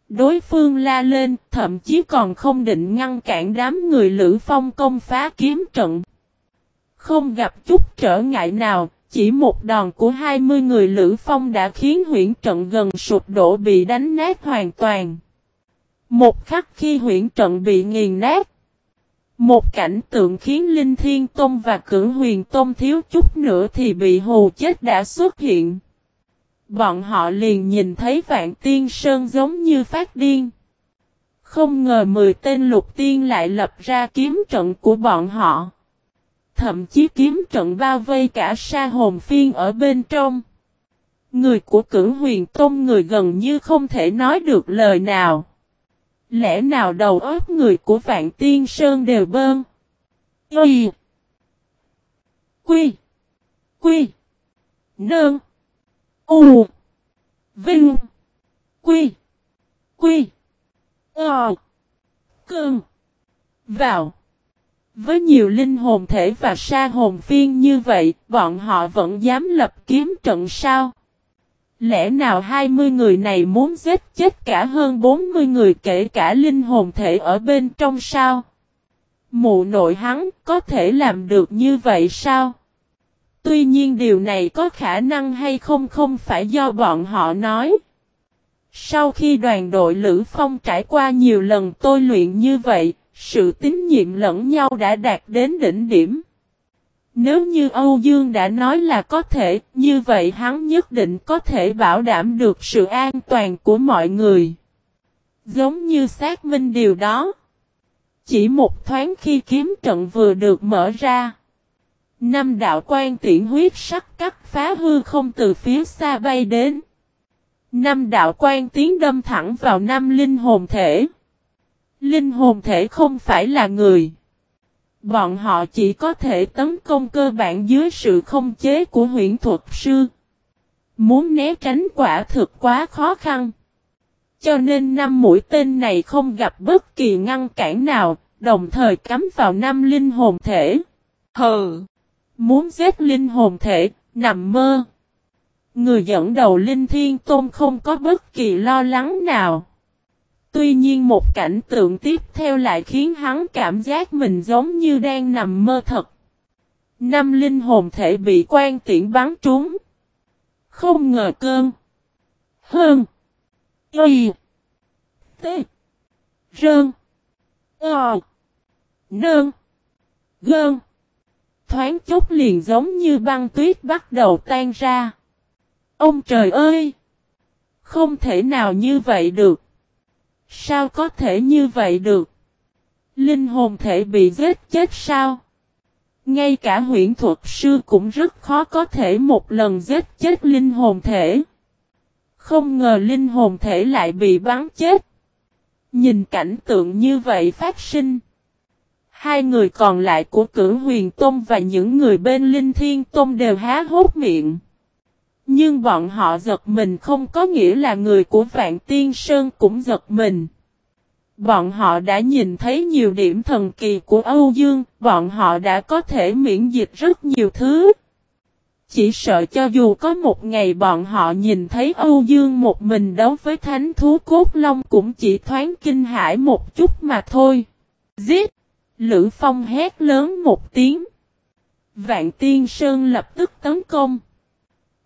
Đối phương la lên, thậm chí còn không định ngăn cản đám người Lữ Phong công phá kiếm trận. Không gặp chút trở ngại nào, chỉ một đòn của 20 người Lữ Phong đã khiến huyện trận gần sụp đổ bị đánh nát hoàn toàn. Một khắc khi huyện trận bị nghiền nát, một cảnh tượng khiến Linh Thiên Tông và Cử Huyền Tông thiếu chút nữa thì bị hù chết đã xuất hiện. Bọn họ liền nhìn thấy Vạn Tiên Sơn giống như phát điên. Không ngờ 10 tên lục tiên lại lập ra kiếm trận của bọn họ. Thậm chí kiếm trận bao vây cả sa hồn phiên ở bên trong. Người của cử huyền tôn người gần như không thể nói được lời nào. Lẽ nào đầu óc người của Vạn Tiên Sơn đều bơn? Y. Quy. Quy. Nương. U. Vinh. Quy. Quy. Ờ. Cơn. Vào. Với nhiều linh hồn thể và sa hồn phiên như vậy, bọn họ vẫn dám lập kiếm trận sao? Lẽ nào 20 người này muốn giết chết cả hơn 40 người kể cả linh hồn thể ở bên trong sao? Mụ nội hắn có thể làm được như vậy sao? Tuy nhiên điều này có khả năng hay không không phải do bọn họ nói. Sau khi đoàn đội Lữ Phong trải qua nhiều lần tôi luyện như vậy, sự tín nhiệm lẫn nhau đã đạt đến đỉnh điểm. Nếu như Âu Dương đã nói là có thể, như vậy hắn nhất định có thể bảo đảm được sự an toàn của mọi người. Giống như xác minh điều đó. Chỉ một thoáng khi kiếm trận vừa được mở ra. Năm đạo quan tiễn huyết sắc cắt phá hư không từ phía xa bay đến. Năm đạo quan tiến đâm thẳng vào năm linh hồn thể. Linh hồn thể không phải là người. Bọn họ chỉ có thể tấn công cơ bản dưới sự không chế của huyện thuật sư. Muốn né tránh quả thực quá khó khăn. Cho nên năm mũi tên này không gặp bất kỳ ngăn cản nào, đồng thời cắm vào năm linh hồn thể. Hừ! Muốn giết linh hồn thể, nằm mơ. Người dẫn đầu Linh Thiên Tôn không có bất kỳ lo lắng nào. Tuy nhiên một cảnh tượng tiếp theo lại khiến hắn cảm giác mình giống như đang nằm mơ thật. Năm linh hồn thể bị quan tiễn bắn trúng. Không ngờ cơn. Hơn. Y. T. Rơn. Ờ. Nơn. Gơn. Thoáng chốc liền giống như băng tuyết bắt đầu tan ra. Ông trời ơi! Không thể nào như vậy được. Sao có thể như vậy được? Linh hồn thể bị giết chết sao? Ngay cả huyện thuật sư cũng rất khó có thể một lần giết chết linh hồn thể. Không ngờ linh hồn thể lại bị bắn chết. Nhìn cảnh tượng như vậy phát sinh. Hai người còn lại của cử huyền tôm và những người bên linh thiên tôm đều há hốt miệng. Nhưng bọn họ giật mình không có nghĩa là người của Vạn Tiên Sơn cũng giật mình. Bọn họ đã nhìn thấy nhiều điểm thần kỳ của Âu Dương, bọn họ đã có thể miễn dịch rất nhiều thứ. Chỉ sợ cho dù có một ngày bọn họ nhìn thấy Âu Dương một mình đấu với thánh thú cốt long cũng chỉ thoáng kinh hãi một chút mà thôi. Giết! Lữ Phong hét lớn một tiếng. Vạn Tiên Sơn lập tức tấn công.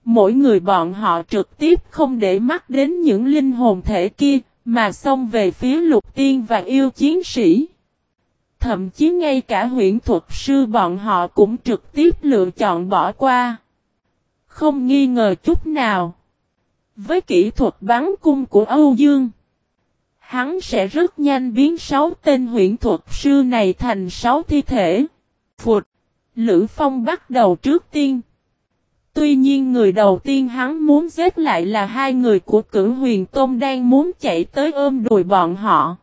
Mỗi người bọn họ trực tiếp không để mắt đến những linh hồn thể kia, mà xông về phía lục tiên và yêu chiến sĩ. Thậm chí ngay cả huyện thuật sư bọn họ cũng trực tiếp lựa chọn bỏ qua. Không nghi ngờ chút nào. Với kỹ thuật bắn cung của Âu Dương, hắn sẽ rất nhanh biến sáu tên huyện thuật sư này thành sáu thi thể. Phụt! Lữ Phong bắt đầu trước tiên. Tuy nhiên người đầu tiên hắn muốn giết lại là hai người của cử huyền tôn đang muốn chạy tới ôm đùi bọn họ.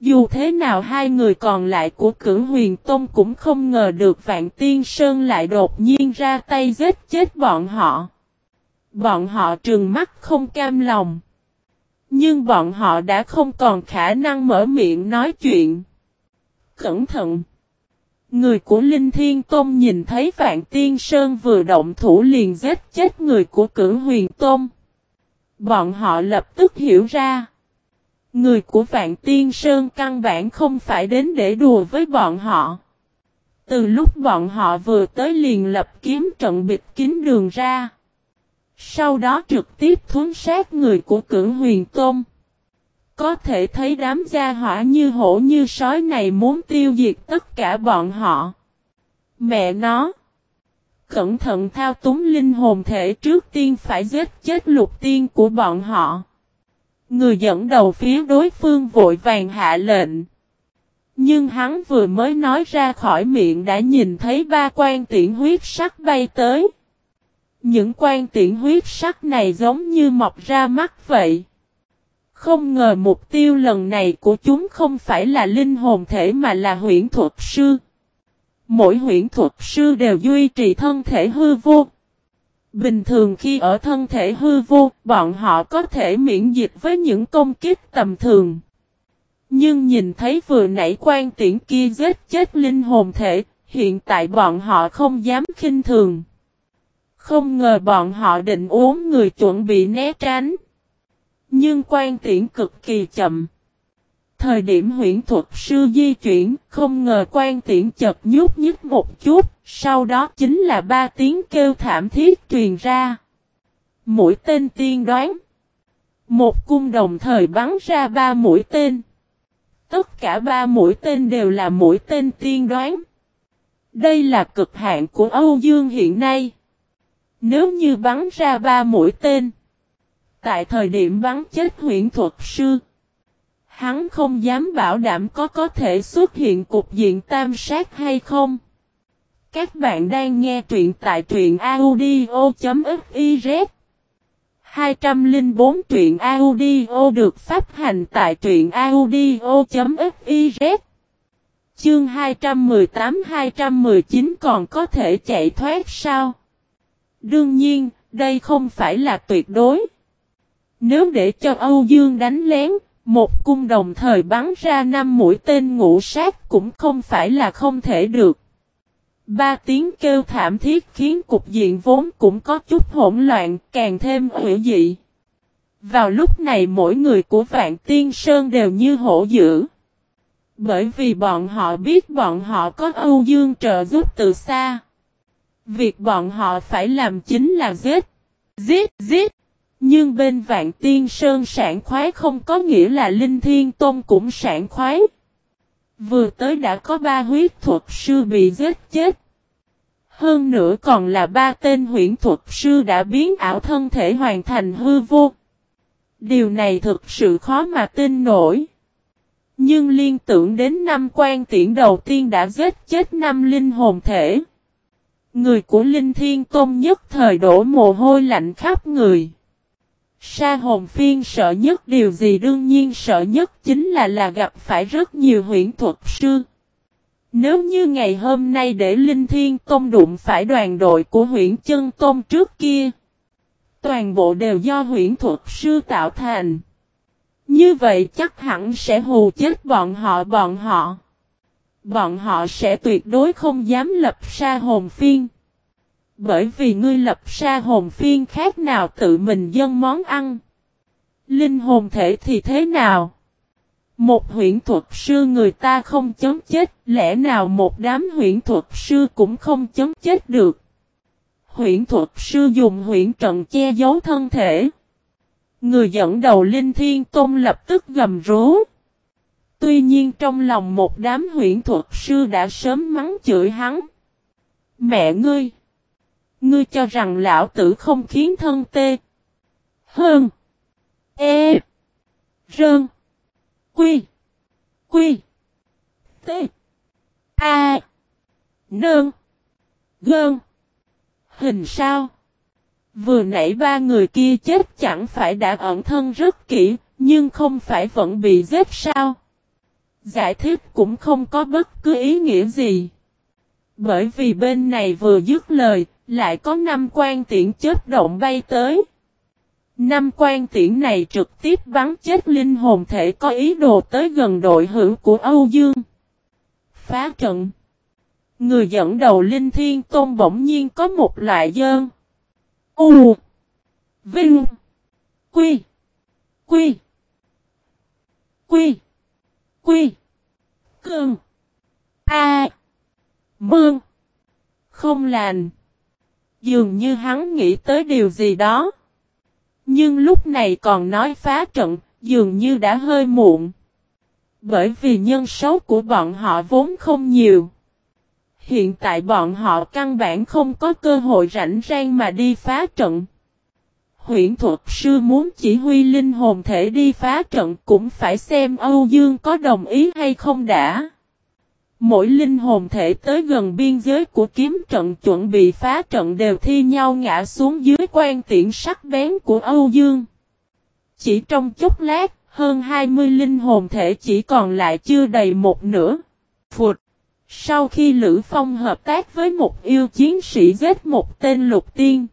Dù thế nào hai người còn lại của cử huyền tôn cũng không ngờ được Vạn Tiên Sơn lại đột nhiên ra tay giết chết bọn họ. Bọn họ trừng mắt không cam lòng. Nhưng bọn họ đã không còn khả năng mở miệng nói chuyện. Cẩn thận! Người của Linh Thiên Tôn nhìn thấy Vạn Tiên Sơn vừa động thủ liền giết chết người của cử huyền Tôn. Bọn họ lập tức hiểu ra. Người của Vạn Tiên Sơn căn bản không phải đến để đùa với bọn họ. Từ lúc bọn họ vừa tới liền lập kiếm trận bịt kín đường ra. Sau đó trực tiếp thuấn sát người của cử huyền Tôn. Có thể thấy đám gia hỏa như hổ như sói này muốn tiêu diệt tất cả bọn họ. Mẹ nó! Cẩn thận thao túng linh hồn thể trước tiên phải giết chết lục tiên của bọn họ. Người dẫn đầu phía đối phương vội vàng hạ lệnh. Nhưng hắn vừa mới nói ra khỏi miệng đã nhìn thấy ba quan tiễn huyết sắc bay tới. Những quan tiễn huyết sắc này giống như mọc ra mắt vậy. Không ngờ mục tiêu lần này của chúng không phải là linh hồn thể mà là huyễn thuật sư. mỗi huyễn thuật sư đều duy trì thân thể hư vô. Bình thường khi ở thân thể hư vô, bọn họ có thể miễn dịch với những công kích tầm thường. Nhưng nhìn thấy vừa nãy quan tiễn kia giết chết linh hồn thể, hiện tại bọn họ không dám khinh thường. Không ngờ bọn họ định uống người chuẩn bị né tránh. Nhưng quan tiễn cực kỳ chậm. Thời điểm huyễn thuật sư di chuyển, không ngờ quan tiễn chật nhút nhích một chút, sau đó chính là ba tiếng kêu thảm thiết truyền ra. Mũi tên tiên đoán. Một cung đồng thời bắn ra ba mũi tên. Tất cả ba mũi tên đều là mũi tên tiên đoán. Đây là cực hạn của Âu Dương hiện nay. Nếu như bắn ra ba mũi tên. Tại thời điểm bắn chết huyện thuật sư. Hắn không dám bảo đảm có có thể xuất hiện cục diện tam sát hay không. Các bạn đang nghe truyện tại truyện audio.fiz 204 truyện audio được phát hành tại truyện audio.fiz Chương 218-219 còn có thể chạy thoát sao? Đương nhiên, đây không phải là tuyệt đối. Nếu để cho Âu Dương đánh lén, một cung đồng thời bắn ra năm mũi tên ngũ sát cũng không phải là không thể được. Ba tiếng kêu thảm thiết khiến cục diện vốn cũng có chút hỗn loạn, càng thêm hữu dị. Vào lúc này mỗi người của Vạn Tiên Sơn đều như hổ dữ. Bởi vì bọn họ biết bọn họ có Âu Dương trợ giúp từ xa. Việc bọn họ phải làm chính là giết. Giết, giết. Nhưng bên Vạn Tiên Sơn sản khoái không có nghĩa là Linh Thiên Tôn cũng sản khoái. Vừa tới đã có ba huyết thuật sư bị giết chết. Hơn nữa còn là ba tên huyễn thuật sư đã biến ảo thân thể hoàn thành hư vô. Điều này thực sự khó mà tin nổi. Nhưng liên tưởng đến năm quan tiễn đầu tiên đã giết chết năm linh hồn thể. Người của Linh Thiên Tôn nhất thời đổ mồ hôi lạnh khắp người. Sa hồn phiên sợ nhất, điều gì đương nhiên sợ nhất chính là là gặp phải rất nhiều huyễn thuật sư. Nếu như ngày hôm nay để Linh Thiên Tông đụng phải đoàn đội của huyễn chân Tông trước kia. Toàn bộ đều do huyễn thuật sư tạo thành. Như vậy chắc hẳn sẽ hù chết bọn họ bọn họ. Bọn họ sẽ tuyệt đối không dám lập sa hồn phiên. Bởi vì ngươi lập sa hồn phiên khác nào tự mình dân món ăn. Linh hồn thể thì thế nào? Một huyện thuật sư người ta không chống chết, lẽ nào một đám huyện thuật sư cũng không chống chết được? Huyện thuật sư dùng huyện trận che giấu thân thể. Người dẫn đầu Linh Thiên Tôn lập tức gầm rú. Tuy nhiên trong lòng một đám huyện thuật sư đã sớm mắng chửi hắn. Mẹ ngươi! Ngươi cho rằng lão tử không khiến thân tê. Hơn. E. Rơn. Quy. Quy. T. A. Nơn. Gơn. Hình sao? Vừa nãy ba người kia chết chẳng phải đã ẩn thân rất kỹ, nhưng không phải vẫn bị giết sao? Giải thích cũng không có bất cứ ý nghĩa gì. Bởi vì bên này vừa dứt lời, lại có năm quan tiễn chết động bay tới. Năm quan tiễn này trực tiếp bắn chết linh hồn thể có ý đồ tới gần đội hữu của Âu Dương. Phá trận. Người dẫn đầu Linh Thiên Tôn bỗng nhiên có một loại dơn. U. Vinh. Quy. Quy. Quy. Quy. Cương. A. Mương. Không lành. Dường như hắn nghĩ tới điều gì đó. Nhưng lúc này còn nói phá trận, dường như đã hơi muộn. Bởi vì nhân số của bọn họ vốn không nhiều. Hiện tại bọn họ căn bản không có cơ hội rảnh rang mà đi phá trận. Huyện thuật sư muốn chỉ huy linh hồn thể đi phá trận cũng phải xem Âu Dương có đồng ý hay không đã. Mỗi linh hồn thể tới gần biên giới của kiếm trận chuẩn bị phá trận đều thi nhau ngã xuống dưới quan tiễn sắc bén của Âu Dương. Chỉ trong chốc lát, hơn 20 linh hồn thể chỉ còn lại chưa đầy một nửa. Phụt! Sau khi Lữ Phong hợp tác với một yêu chiến sĩ giết một tên lục tiên,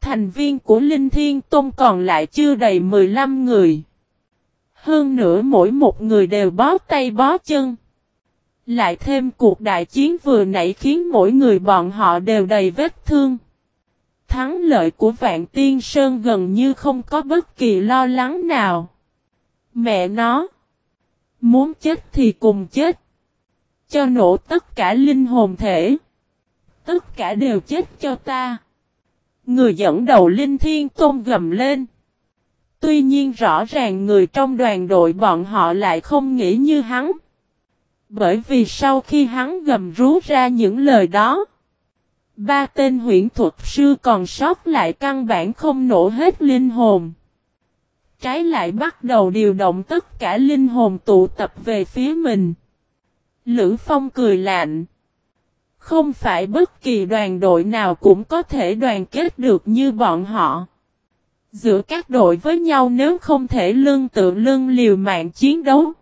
thành viên của Linh Thiên Tôn còn lại chưa đầy 15 người. Hơn nữa mỗi một người đều bó tay bó chân. Lại thêm cuộc đại chiến vừa nãy khiến mỗi người bọn họ đều đầy vết thương. Thắng lợi của Vạn Tiên Sơn gần như không có bất kỳ lo lắng nào. Mẹ nó. Muốn chết thì cùng chết. Cho nổ tất cả linh hồn thể. Tất cả đều chết cho ta. Người dẫn đầu Linh Thiên Tôn gầm lên. Tuy nhiên rõ ràng người trong đoàn đội bọn họ lại không nghĩ như hắn. Bởi vì sau khi hắn gầm rú ra những lời đó, ba tên huyễn thuật sư còn sót lại căn bản không nổ hết linh hồn. Trái lại bắt đầu điều động tất cả linh hồn tụ tập về phía mình. Lữ Phong cười lạnh. Không phải bất kỳ đoàn đội nào cũng có thể đoàn kết được như bọn họ. Giữa các đội với nhau nếu không thể lương tự lương liều mạng chiến đấu.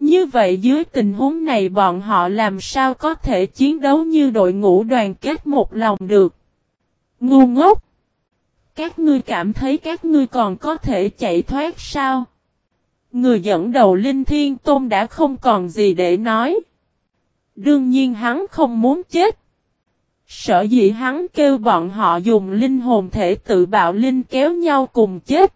Như vậy dưới tình huống này bọn họ làm sao có thể chiến đấu như đội ngũ đoàn kết một lòng được. Ngu ngốc! Các ngươi cảm thấy các ngươi còn có thể chạy thoát sao? Người dẫn đầu Linh Thiên Tôn đã không còn gì để nói. Đương nhiên hắn không muốn chết. Sở dĩ hắn kêu bọn họ dùng linh hồn thể tự bạo linh kéo nhau cùng chết.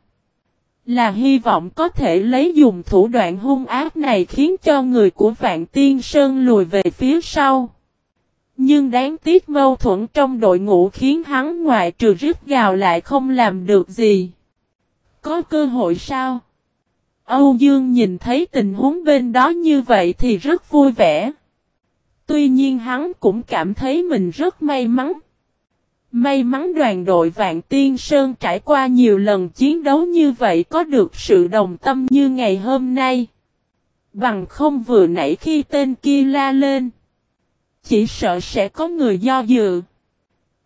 Là hy vọng có thể lấy dùng thủ đoạn hung ác này khiến cho người của Vạn Tiên Sơn lùi về phía sau. Nhưng đáng tiếc mâu thuẫn trong đội ngũ khiến hắn ngoại trừ rít gào lại không làm được gì. Có cơ hội sao? Âu Dương nhìn thấy tình huống bên đó như vậy thì rất vui vẻ. Tuy nhiên hắn cũng cảm thấy mình rất may mắn. May mắn đoàn đội Vạn Tiên Sơn trải qua nhiều lần chiến đấu như vậy có được sự đồng tâm như ngày hôm nay. Bằng không vừa nãy khi tên kia la lên. Chỉ sợ sẽ có người do dự.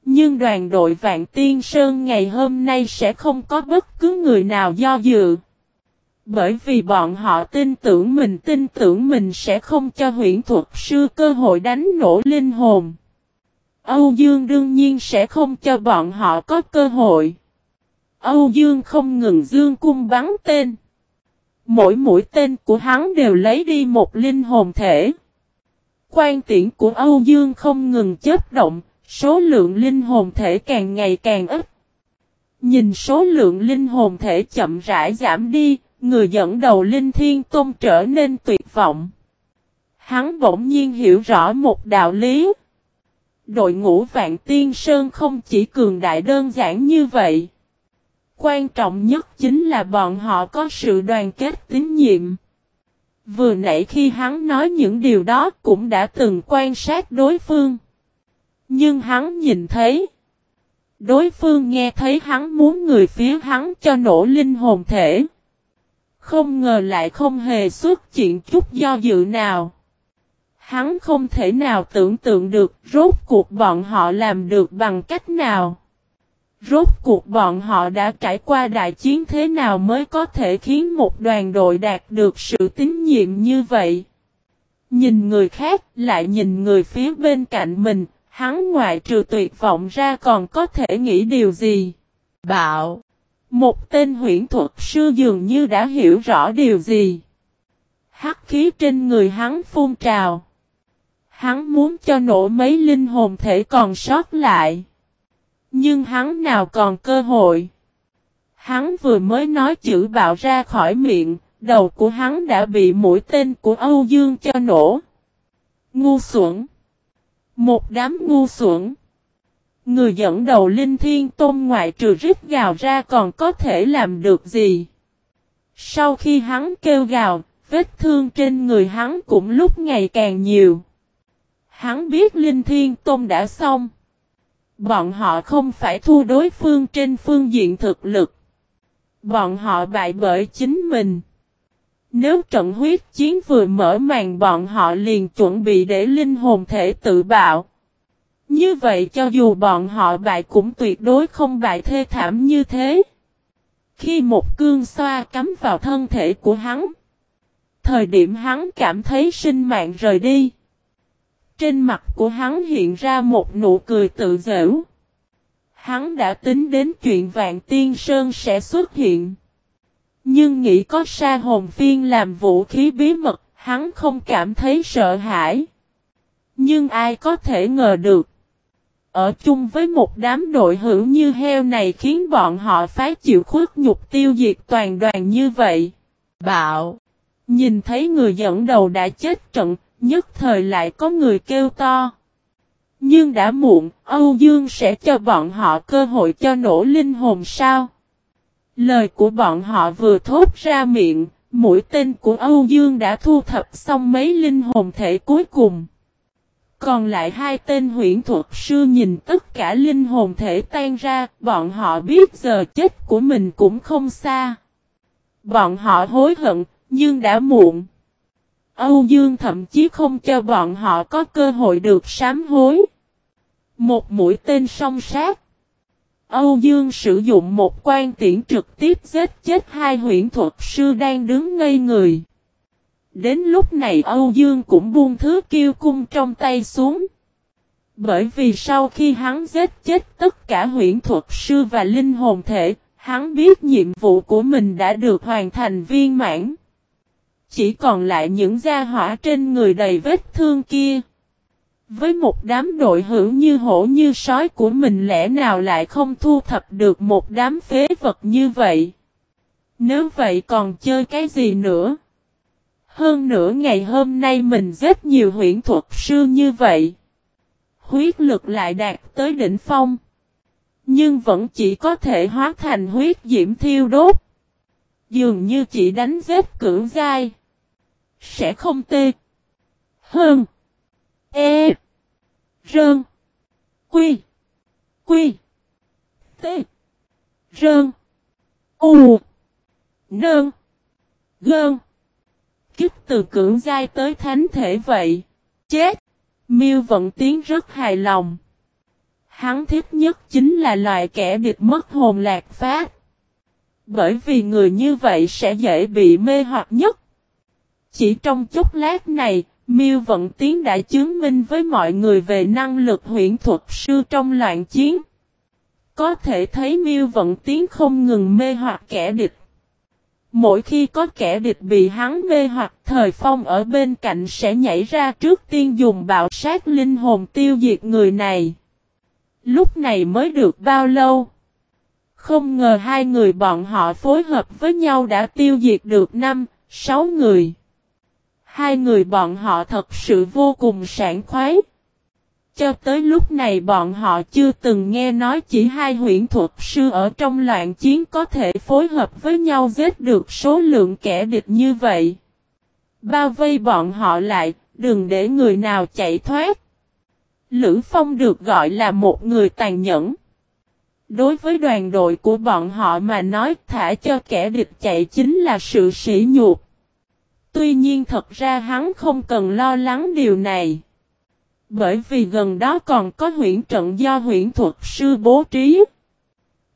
Nhưng đoàn đội Vạn Tiên Sơn ngày hôm nay sẽ không có bất cứ người nào do dự. Bởi vì bọn họ tin tưởng mình, tin tưởng mình sẽ không cho huyện thuật sư cơ hội đánh nổ linh hồn. Âu Dương đương nhiên sẽ không cho bọn họ có cơ hội. Âu Dương không ngừng dương cung bắn tên. Mỗi mũi tên của hắn đều lấy đi một linh hồn thể. Quan tiễn của Âu Dương không ngừng chết động, số lượng linh hồn thể càng ngày càng ít. Nhìn số lượng linh hồn thể chậm rãi giảm đi, người dẫn đầu Linh Thiên Tôn trở nên tuyệt vọng. Hắn bỗng nhiên hiểu rõ một đạo lý. Đội ngũ Vạn Tiên Sơn không chỉ cường đại đơn giản như vậy. Quan trọng nhất chính là bọn họ có sự đoàn kết tín nhiệm. Vừa nãy khi hắn nói những điều đó cũng đã từng quan sát đối phương. Nhưng hắn nhìn thấy. Đối phương nghe thấy hắn muốn người phía hắn cho nổ linh hồn thể. Không ngờ lại không hề xuất chuyện chút do dự nào. Hắn không thể nào tưởng tượng được rốt cuộc bọn họ làm được bằng cách nào. Rốt cuộc bọn họ đã trải qua đại chiến thế nào mới có thể khiến một đoàn đội đạt được sự tín nhiệm như vậy. Nhìn người khác lại nhìn người phía bên cạnh mình, hắn ngoại trừ tuyệt vọng ra còn có thể nghĩ điều gì. Bạo một tên huyễn thuật sư dường như đã hiểu rõ điều gì. Hắc khí trên người hắn phun trào. Hắn muốn cho nổ mấy linh hồn thể còn sót lại. Nhưng hắn nào còn cơ hội. Hắn vừa mới nói chữ bạo ra khỏi miệng, đầu của hắn đã bị mũi tên của Âu Dương cho nổ. Ngu xuẩn. Một đám ngu xuẩn. Người dẫn đầu Linh Thiên Tôn ngoại trừ rít gào ra còn có thể làm được gì? Sau khi hắn kêu gào, vết thương trên người hắn cũng lúc ngày càng nhiều. Hắn biết Linh Thiên Tôn đã xong. Bọn họ không phải thua đối phương trên phương diện thực lực. Bọn họ bại bởi chính mình. Nếu trận huyết chiến vừa mở màn, bọn họ liền chuẩn bị để linh hồn thể tự bạo. Như vậy cho dù bọn họ bại cũng tuyệt đối không bại thê thảm như thế. Khi một cương xoa cắm vào thân thể của hắn. Thời điểm hắn cảm thấy sinh mạng rời đi. Trên mặt của hắn hiện ra một nụ cười tự dễu. Hắn đã tính đến chuyện Vạn Tiên Sơn sẽ xuất hiện. Nhưng nghĩ có sa hồn phiên làm vũ khí bí mật, hắn không cảm thấy sợ hãi. Nhưng ai có thể ngờ được. Ở chung với một đám đội hữu như heo này khiến bọn họ phái chịu khuất nhục tiêu diệt toàn đoàn như vậy. Bạo. Nhìn thấy người dẫn đầu đã chết trận, nhất thời lại có người kêu to. Nhưng đã muộn, Âu Dương sẽ cho bọn họ cơ hội cho nổ linh hồn sao? Lời của bọn họ vừa thốt ra miệng, mũi tên của Âu Dương đã thu thập xong mấy linh hồn thể cuối cùng. Còn lại hai tên huyển thuật sư nhìn tất cả linh hồn thể tan ra, bọn họ biết giờ chết của mình cũng không xa. Bọn họ hối hận, nhưng đã muộn. Âu Dương thậm chí không cho bọn họ có cơ hội được sám hối. Một mũi tên song sát. Âu Dương sử dụng một quan tiễn trực tiếp giết chết hai huyện thuật sư đang đứng ngây người. Đến lúc này Âu Dương cũng buông thứ kiêu cung trong tay xuống. Bởi vì sau khi hắn giết chết tất cả huyện thuật sư và linh hồn thể, hắn biết nhiệm vụ của mình đã được hoàn thành viên mãn. Chỉ còn lại những gia hỏa trên người đầy vết thương kia. Với một đám đội hữu như hổ như sói của mình lẽ nào lại không thu thập được một đám phế vật như vậy? Nếu vậy còn chơi cái gì nữa? Hơn nữa ngày hôm nay mình rất nhiều huyện thuật sư như vậy. Huyết lực lại đạt tới đỉnh phong. Nhưng vẫn chỉ có thể hóa thành huyết diễm thiêu đốt. Dường như chỉ đánh giết cưỡng dai. Sẽ không tê. Hơn. E. Rơn. Quy. Quy. Tê. Rơn. U. Nơn. Gơn. Kiếp từ cưỡng dai tới thánh thể vậy. Chết. Miêu vận tiếng rất hài lòng. Hắn thích nhất chính là loại kẻ địch mất hồn lạc phát. Bởi vì người như vậy sẽ dễ bị mê hoặc nhất. Chỉ trong chốc lát này, Miêu Vận Tiến đã chứng minh với mọi người về năng lực huyện thuật sư trong loạn chiến. Có thể thấy Miêu Vận Tiến không ngừng mê hoặc kẻ địch. Mỗi khi có kẻ địch bị hắn mê hoặc thời phong ở bên cạnh sẽ nhảy ra trước tiên dùng bạo sát linh hồn tiêu diệt người này. Lúc này mới được bao lâu? Không ngờ hai người bọn họ phối hợp với nhau đã tiêu diệt được năm, sáu người. Hai người bọn họ thật sự vô cùng sảng khoái. Cho tới lúc này bọn họ chưa từng nghe nói chỉ hai huyện thuật sư ở trong loạn chiến có thể phối hợp với nhau giết được số lượng kẻ địch như vậy. Bao vây bọn họ lại, đừng để người nào chạy thoát. Lữ Phong được gọi là một người tàn nhẫn. Đối với đoàn đội của bọn họ mà nói, thả cho kẻ địch chạy chính là sự sỉ nhục. Tuy nhiên thật ra hắn không cần lo lắng điều này. Bởi vì gần đó còn có huyện trận do huyện thuật sư bố trí.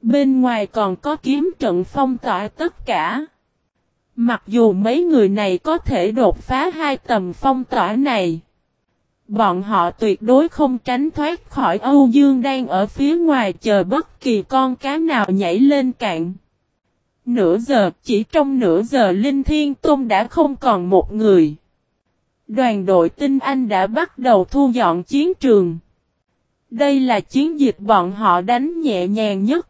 Bên ngoài còn có kiếm trận phong tỏa tất cả. Mặc dù mấy người này có thể đột phá hai tầm phong tỏa này. Bọn họ tuyệt đối không tránh thoát khỏi Âu Dương đang ở phía ngoài chờ bất kỳ con cá nào nhảy lên cạn. Nửa giờ, chỉ trong nửa giờ Linh Thiên Tôn đã không còn một người. Đoàn đội tinh Anh đã bắt đầu thu dọn chiến trường. Đây là chiến dịch bọn họ đánh nhẹ nhàng nhất.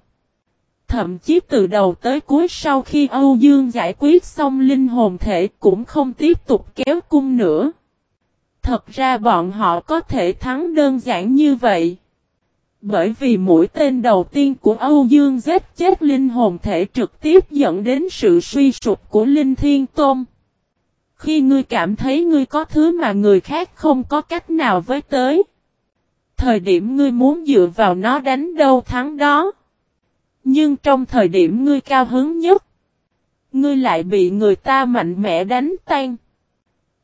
Thậm chí từ đầu tới cuối sau khi Âu Dương giải quyết xong linh hồn thể cũng không tiếp tục kéo cung nữa. Thật ra bọn họ có thể thắng đơn giản như vậy. Bởi vì mũi tên đầu tiên của Âu Dương giết chết linh hồn thể trực tiếp dẫn đến sự suy sụp của Linh Thiên Tôn. Khi ngươi cảm thấy ngươi có thứ mà người khác không có cách nào với tới. Thời điểm ngươi muốn dựa vào nó đánh đâu thắng đó. Nhưng trong thời điểm ngươi cao hứng nhất, ngươi lại bị người ta mạnh mẽ đánh tan.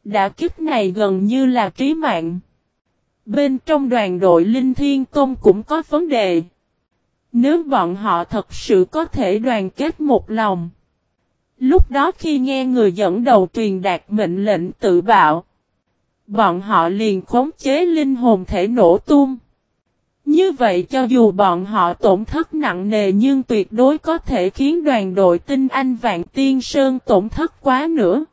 Đã kích này gần như là trí mạng. Bên trong đoàn đội Linh Thiên Tôn cũng có vấn đề. Nếu bọn họ thật sự có thể đoàn kết một lòng. Lúc đó khi nghe người dẫn đầu truyền đạt mệnh lệnh tự bạo. bọn họ liền khống chế linh hồn thể nổ tung. Như vậy cho dù bọn họ tổn thất nặng nề nhưng tuyệt đối có thể khiến đoàn đội tinh anh Vạn Tiên Sơn tổn thất quá nữa.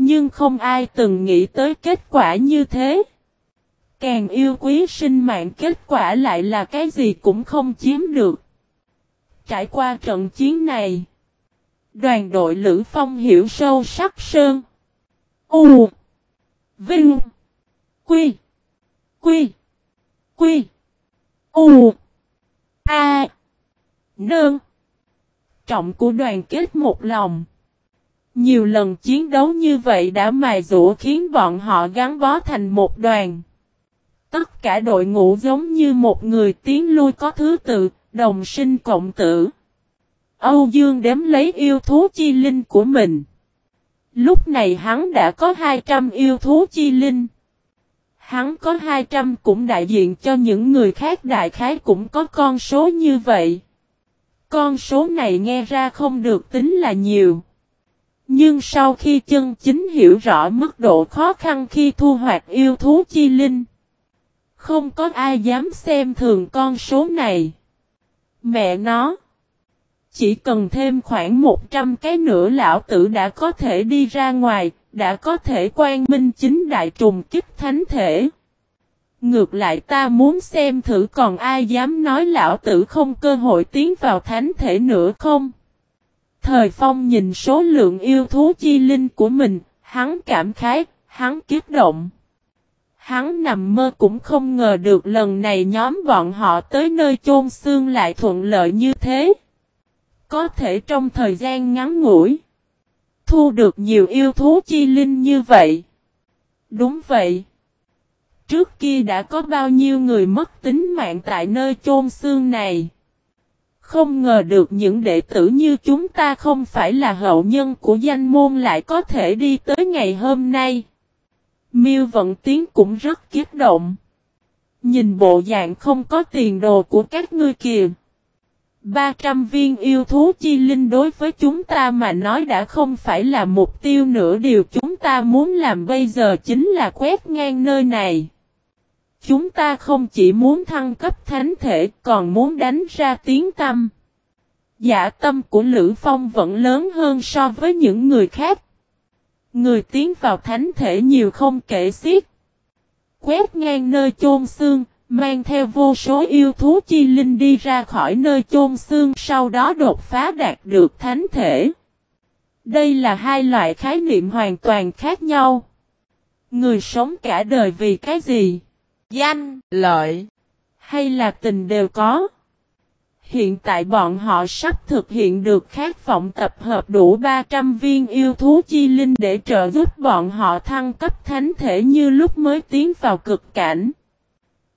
Nhưng không ai từng nghĩ tới kết quả như thế. Càng yêu quý sinh mạng kết quả lại là cái gì cũng không chiếm được. Trải qua trận chiến này, đoàn đội Lữ Phong hiểu sâu sắc Sơn. U Vinh Quy Quy Quy U A Nương Trọng của đoàn kết một lòng nhiều lần chiến đấu như vậy đã mài rũa khiến bọn họ gắn bó thành một đoàn Tất cả đội ngũ giống như một người tiến lui có thứ tự, đồng sinh cộng tử. Âu Dương đếm lấy yêu thú chi linh của mình. Lúc này hắn đã có 200 yêu thú chi linh. Hắn có 200 cũng đại diện cho những người khác đại khái cũng có con số như vậy. Con số này nghe ra không được tính là nhiều. Nhưng sau khi chân chính hiểu rõ mức độ khó khăn khi thu hoạch yêu thú chi linh, không có ai dám xem thường con số này. Mẹ nó, chỉ cần thêm khoảng 100 cái nữa lão tử đã có thể đi ra ngoài, đã có thể quan minh chính đại trùng kích thánh thể. Ngược lại ta muốn xem thử còn ai dám nói lão tử không cơ hội tiến vào thánh thể nữa không? Thời phong nhìn số lượng yêu thú chi linh của mình, hắn cảm khái, hắn kiếp động. Hắn nằm mơ cũng không ngờ được lần này nhóm bọn họ tới nơi chôn xương lại thuận lợi như thế. Có thể trong thời gian ngắn ngủi, thu được nhiều yêu thú chi linh như vậy. Đúng vậy. Trước kia đã có bao nhiêu người mất tính mạng tại nơi chôn xương này. Không ngờ được những đệ tử như chúng ta không phải là hậu nhân của danh môn lại có thể đi tới ngày hôm nay. Miêu Vận Tiến cũng rất kiếp động. Nhìn bộ dạng không có tiền đồ của các ngươi kìa. 300 viên yêu thú chi linh đối với chúng ta mà nói đã không phải là mục tiêu nữa điều chúng ta muốn làm bây giờ chính là quét ngang nơi này. Chúng ta không chỉ muốn thăng cấp thánh thể còn muốn đánh ra tiếng tâm. Dạ tâm của Lữ Phong vẫn lớn hơn so với những người khác. Người tiến vào thánh thể nhiều không kể xiết. Quét ngang nơi chôn xương, mang theo vô số yêu thú chi linh đi ra khỏi nơi chôn xương sau đó đột phá đạt được thánh thể. Đây là hai loại khái niệm hoàn toàn khác nhau. Người sống cả đời vì cái gì? Danh, lợi, hay là tình đều có. Hiện tại bọn họ sắp thực hiện được khát vọng tập hợp đủ 300 viên yêu thú chi linh để trợ giúp bọn họ thăng cấp thánh thể như lúc mới tiến vào cực cảnh.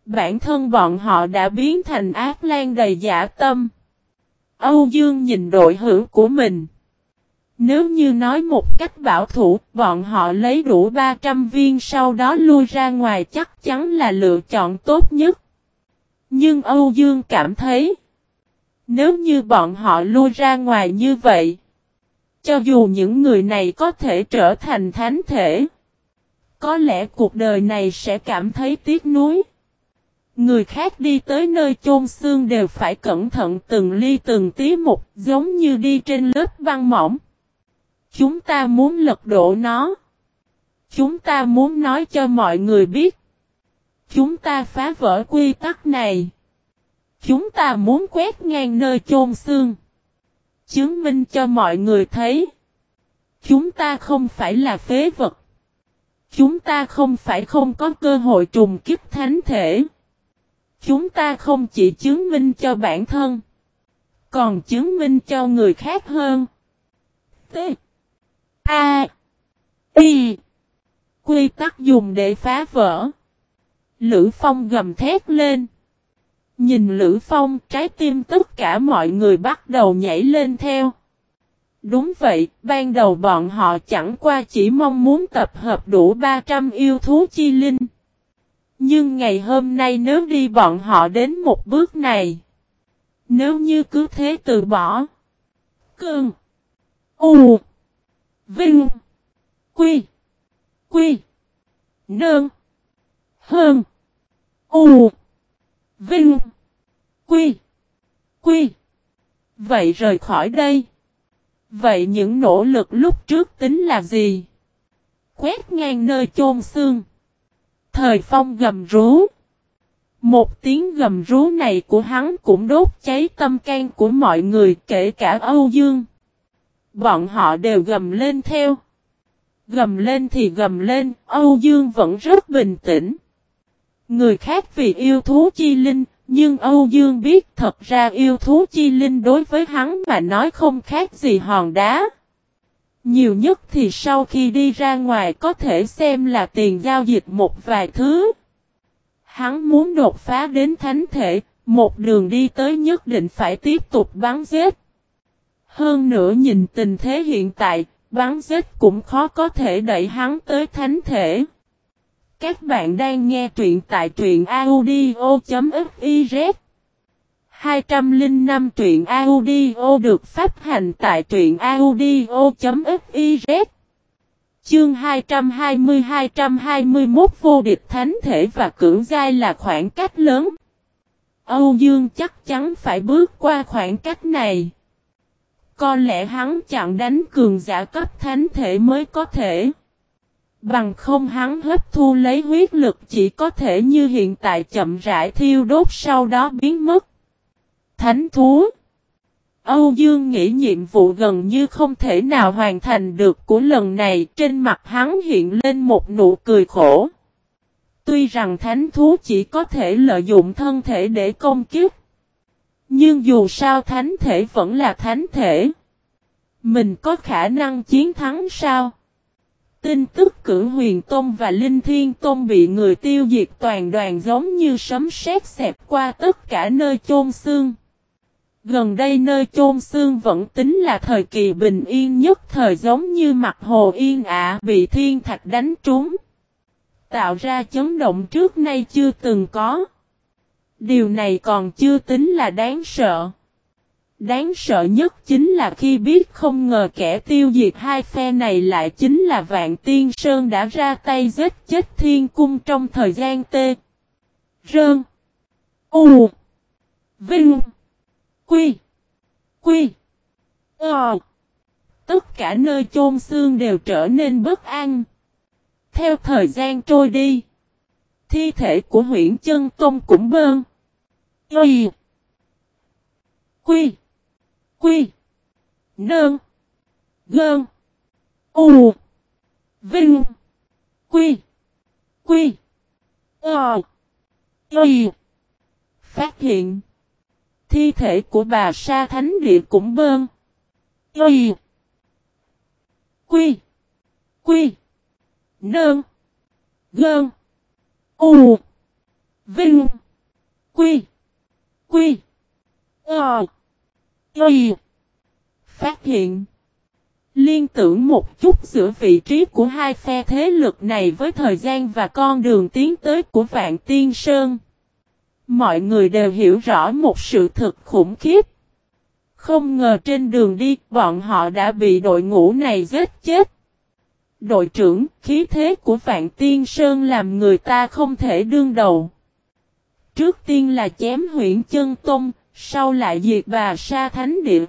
Bản thân bọn họ đã biến thành ác lan đầy giả tâm. Âu Dương nhìn đội hữu của mình. Nếu như nói một cách bảo thủ, bọn họ lấy đủ 300 viên sau đó lui ra ngoài chắc chắn là lựa chọn tốt nhất. Nhưng Âu Dương cảm thấy, nếu như bọn họ lui ra ngoài như vậy, cho dù những người này có thể trở thành thánh thể, có lẽ cuộc đời này sẽ cảm thấy tiếc nuối. Người khác đi tới nơi chôn xương đều phải cẩn thận từng ly từng tí một giống như đi trên lớp băng mỏng. Chúng ta muốn lật đổ nó. Chúng ta muốn nói cho mọi người biết. Chúng ta phá vỡ quy tắc này. Chúng ta muốn quét ngang nơi chôn xương. Chứng minh cho mọi người thấy. Chúng ta không phải là phế vật. Chúng ta không phải không có cơ hội trùng kiếp thánh thể. Chúng ta không chỉ chứng minh cho bản thân. Còn chứng minh cho người khác hơn. Tết. A. Y. Quy tắc dùng để phá vỡ. Lữ Phong gầm thét lên. Nhìn Lữ Phong, trái tim tất cả mọi người bắt đầu nhảy lên theo. Đúng vậy, ban đầu bọn họ chẳng qua chỉ mong muốn tập hợp đủ 300 yêu thú chi linh. Nhưng ngày hôm nay nếu đi bọn họ đến một bước này. Nếu như cứ thế từ bỏ. Cương. U. Vinh. Quy. Quy. Nơn. Hơn. U. Vinh. Quy. Quy. Vậy rời khỏi đây. Vậy những nỗ lực lúc trước tính là gì? Quét ngang nơi chôn xương. Thời phong gầm rú. Một tiếng gầm rú này của hắn cũng đốt cháy tâm can của mọi người, kể cả Âu Dương. Bọn họ đều gầm lên theo. Gầm lên thì gầm lên, Âu Dương vẫn rất bình tĩnh. Người khác vì yêu thú chi linh, nhưng Âu Dương biết thật ra yêu thú chi linh đối với hắn mà nói không khác gì hòn đá. Nhiều nhất thì sau khi đi ra ngoài có thể xem là tiền giao dịch một vài thứ. Hắn muốn đột phá đến thánh thể, một đường đi tới nhất định phải tiếp tục bắn giết. Hơn nữa nhìn tình thế hiện tại, bắn giết cũng khó có thể đẩy hắn tới thánh thể. Các bạn đang nghe truyện tại truyện audio.fiz 205 truyện audio được phát hành tại truyện audio.fiz Chương 220-221 vô địch thánh thể và cưỡng giai là khoảng cách lớn. Âu Dương chắc chắn phải bước qua khoảng cách này. Có lẽ hắn chặn đánh cường giả cấp thánh thể mới có thể. Bằng không hắn hấp thu lấy huyết lực chỉ có thể như hiện tại chậm rãi thiêu đốt sau đó biến mất. Thánh thú Âu Dương nghĩ nhiệm vụ gần như không thể nào hoàn thành được của lần này, trên mặt hắn hiện lên một nụ cười khổ. Tuy rằng thánh thú chỉ có thể lợi dụng thân thể để công kiếp. Nhưng dù sao thánh thể vẫn là thánh thể. Mình có khả năng chiến thắng sao? Tin tức cử huyền tôn và linh thiên tôn bị người tiêu diệt toàn đoàn giống như sấm sét xẹp qua tất cả nơi chôn xương. Gần đây nơi chôn xương vẫn tính là thời kỳ bình yên nhất, thời giống như mặt hồ yên ả bị thiên thạch đánh trúng. Tạo ra chấn động trước nay chưa từng có. Điều này còn chưa tính là đáng sợ. Đáng sợ nhất chính là khi biết không ngờ kẻ tiêu diệt hai phe này lại chính là Vạn Tiên Sơn đã ra tay giết chết thiên cung trong thời gian tê. Rơn. U. Vinh. Quy. Quy. Ờ. Tất cả nơi chôn xương đều trở nên bất an. Theo thời gian trôi đi. Thi thể của huyện chân tôn cũng bơn. Y. Quy. Quy. Nơn. Gơn. U. Vinh. Quy. Quy. Ờ. Y. Phát hiện. Thi thể của bà Sa Thánh Địa cũng bơn. Y. Quy. Quy. Nơn. Gơn. U. Vinh. Quy. Quy. Ờ. Y. Phát hiện. Liên tưởng một chút giữa vị trí của hai phe thế lực này với thời gian và con đường tiến tới của Vạn Tiên Sơn. Mọi người đều hiểu rõ một sự thật khủng khiếp. Không ngờ trên đường đi, bọn họ đã bị đội ngũ này giết chết. Đội trưởng, khí thế của Vạn Tiên Sơn làm người ta không thể đương đầu. Trước tiên là chém huyện chân tông, sau lại diệt bà sa thánh địa.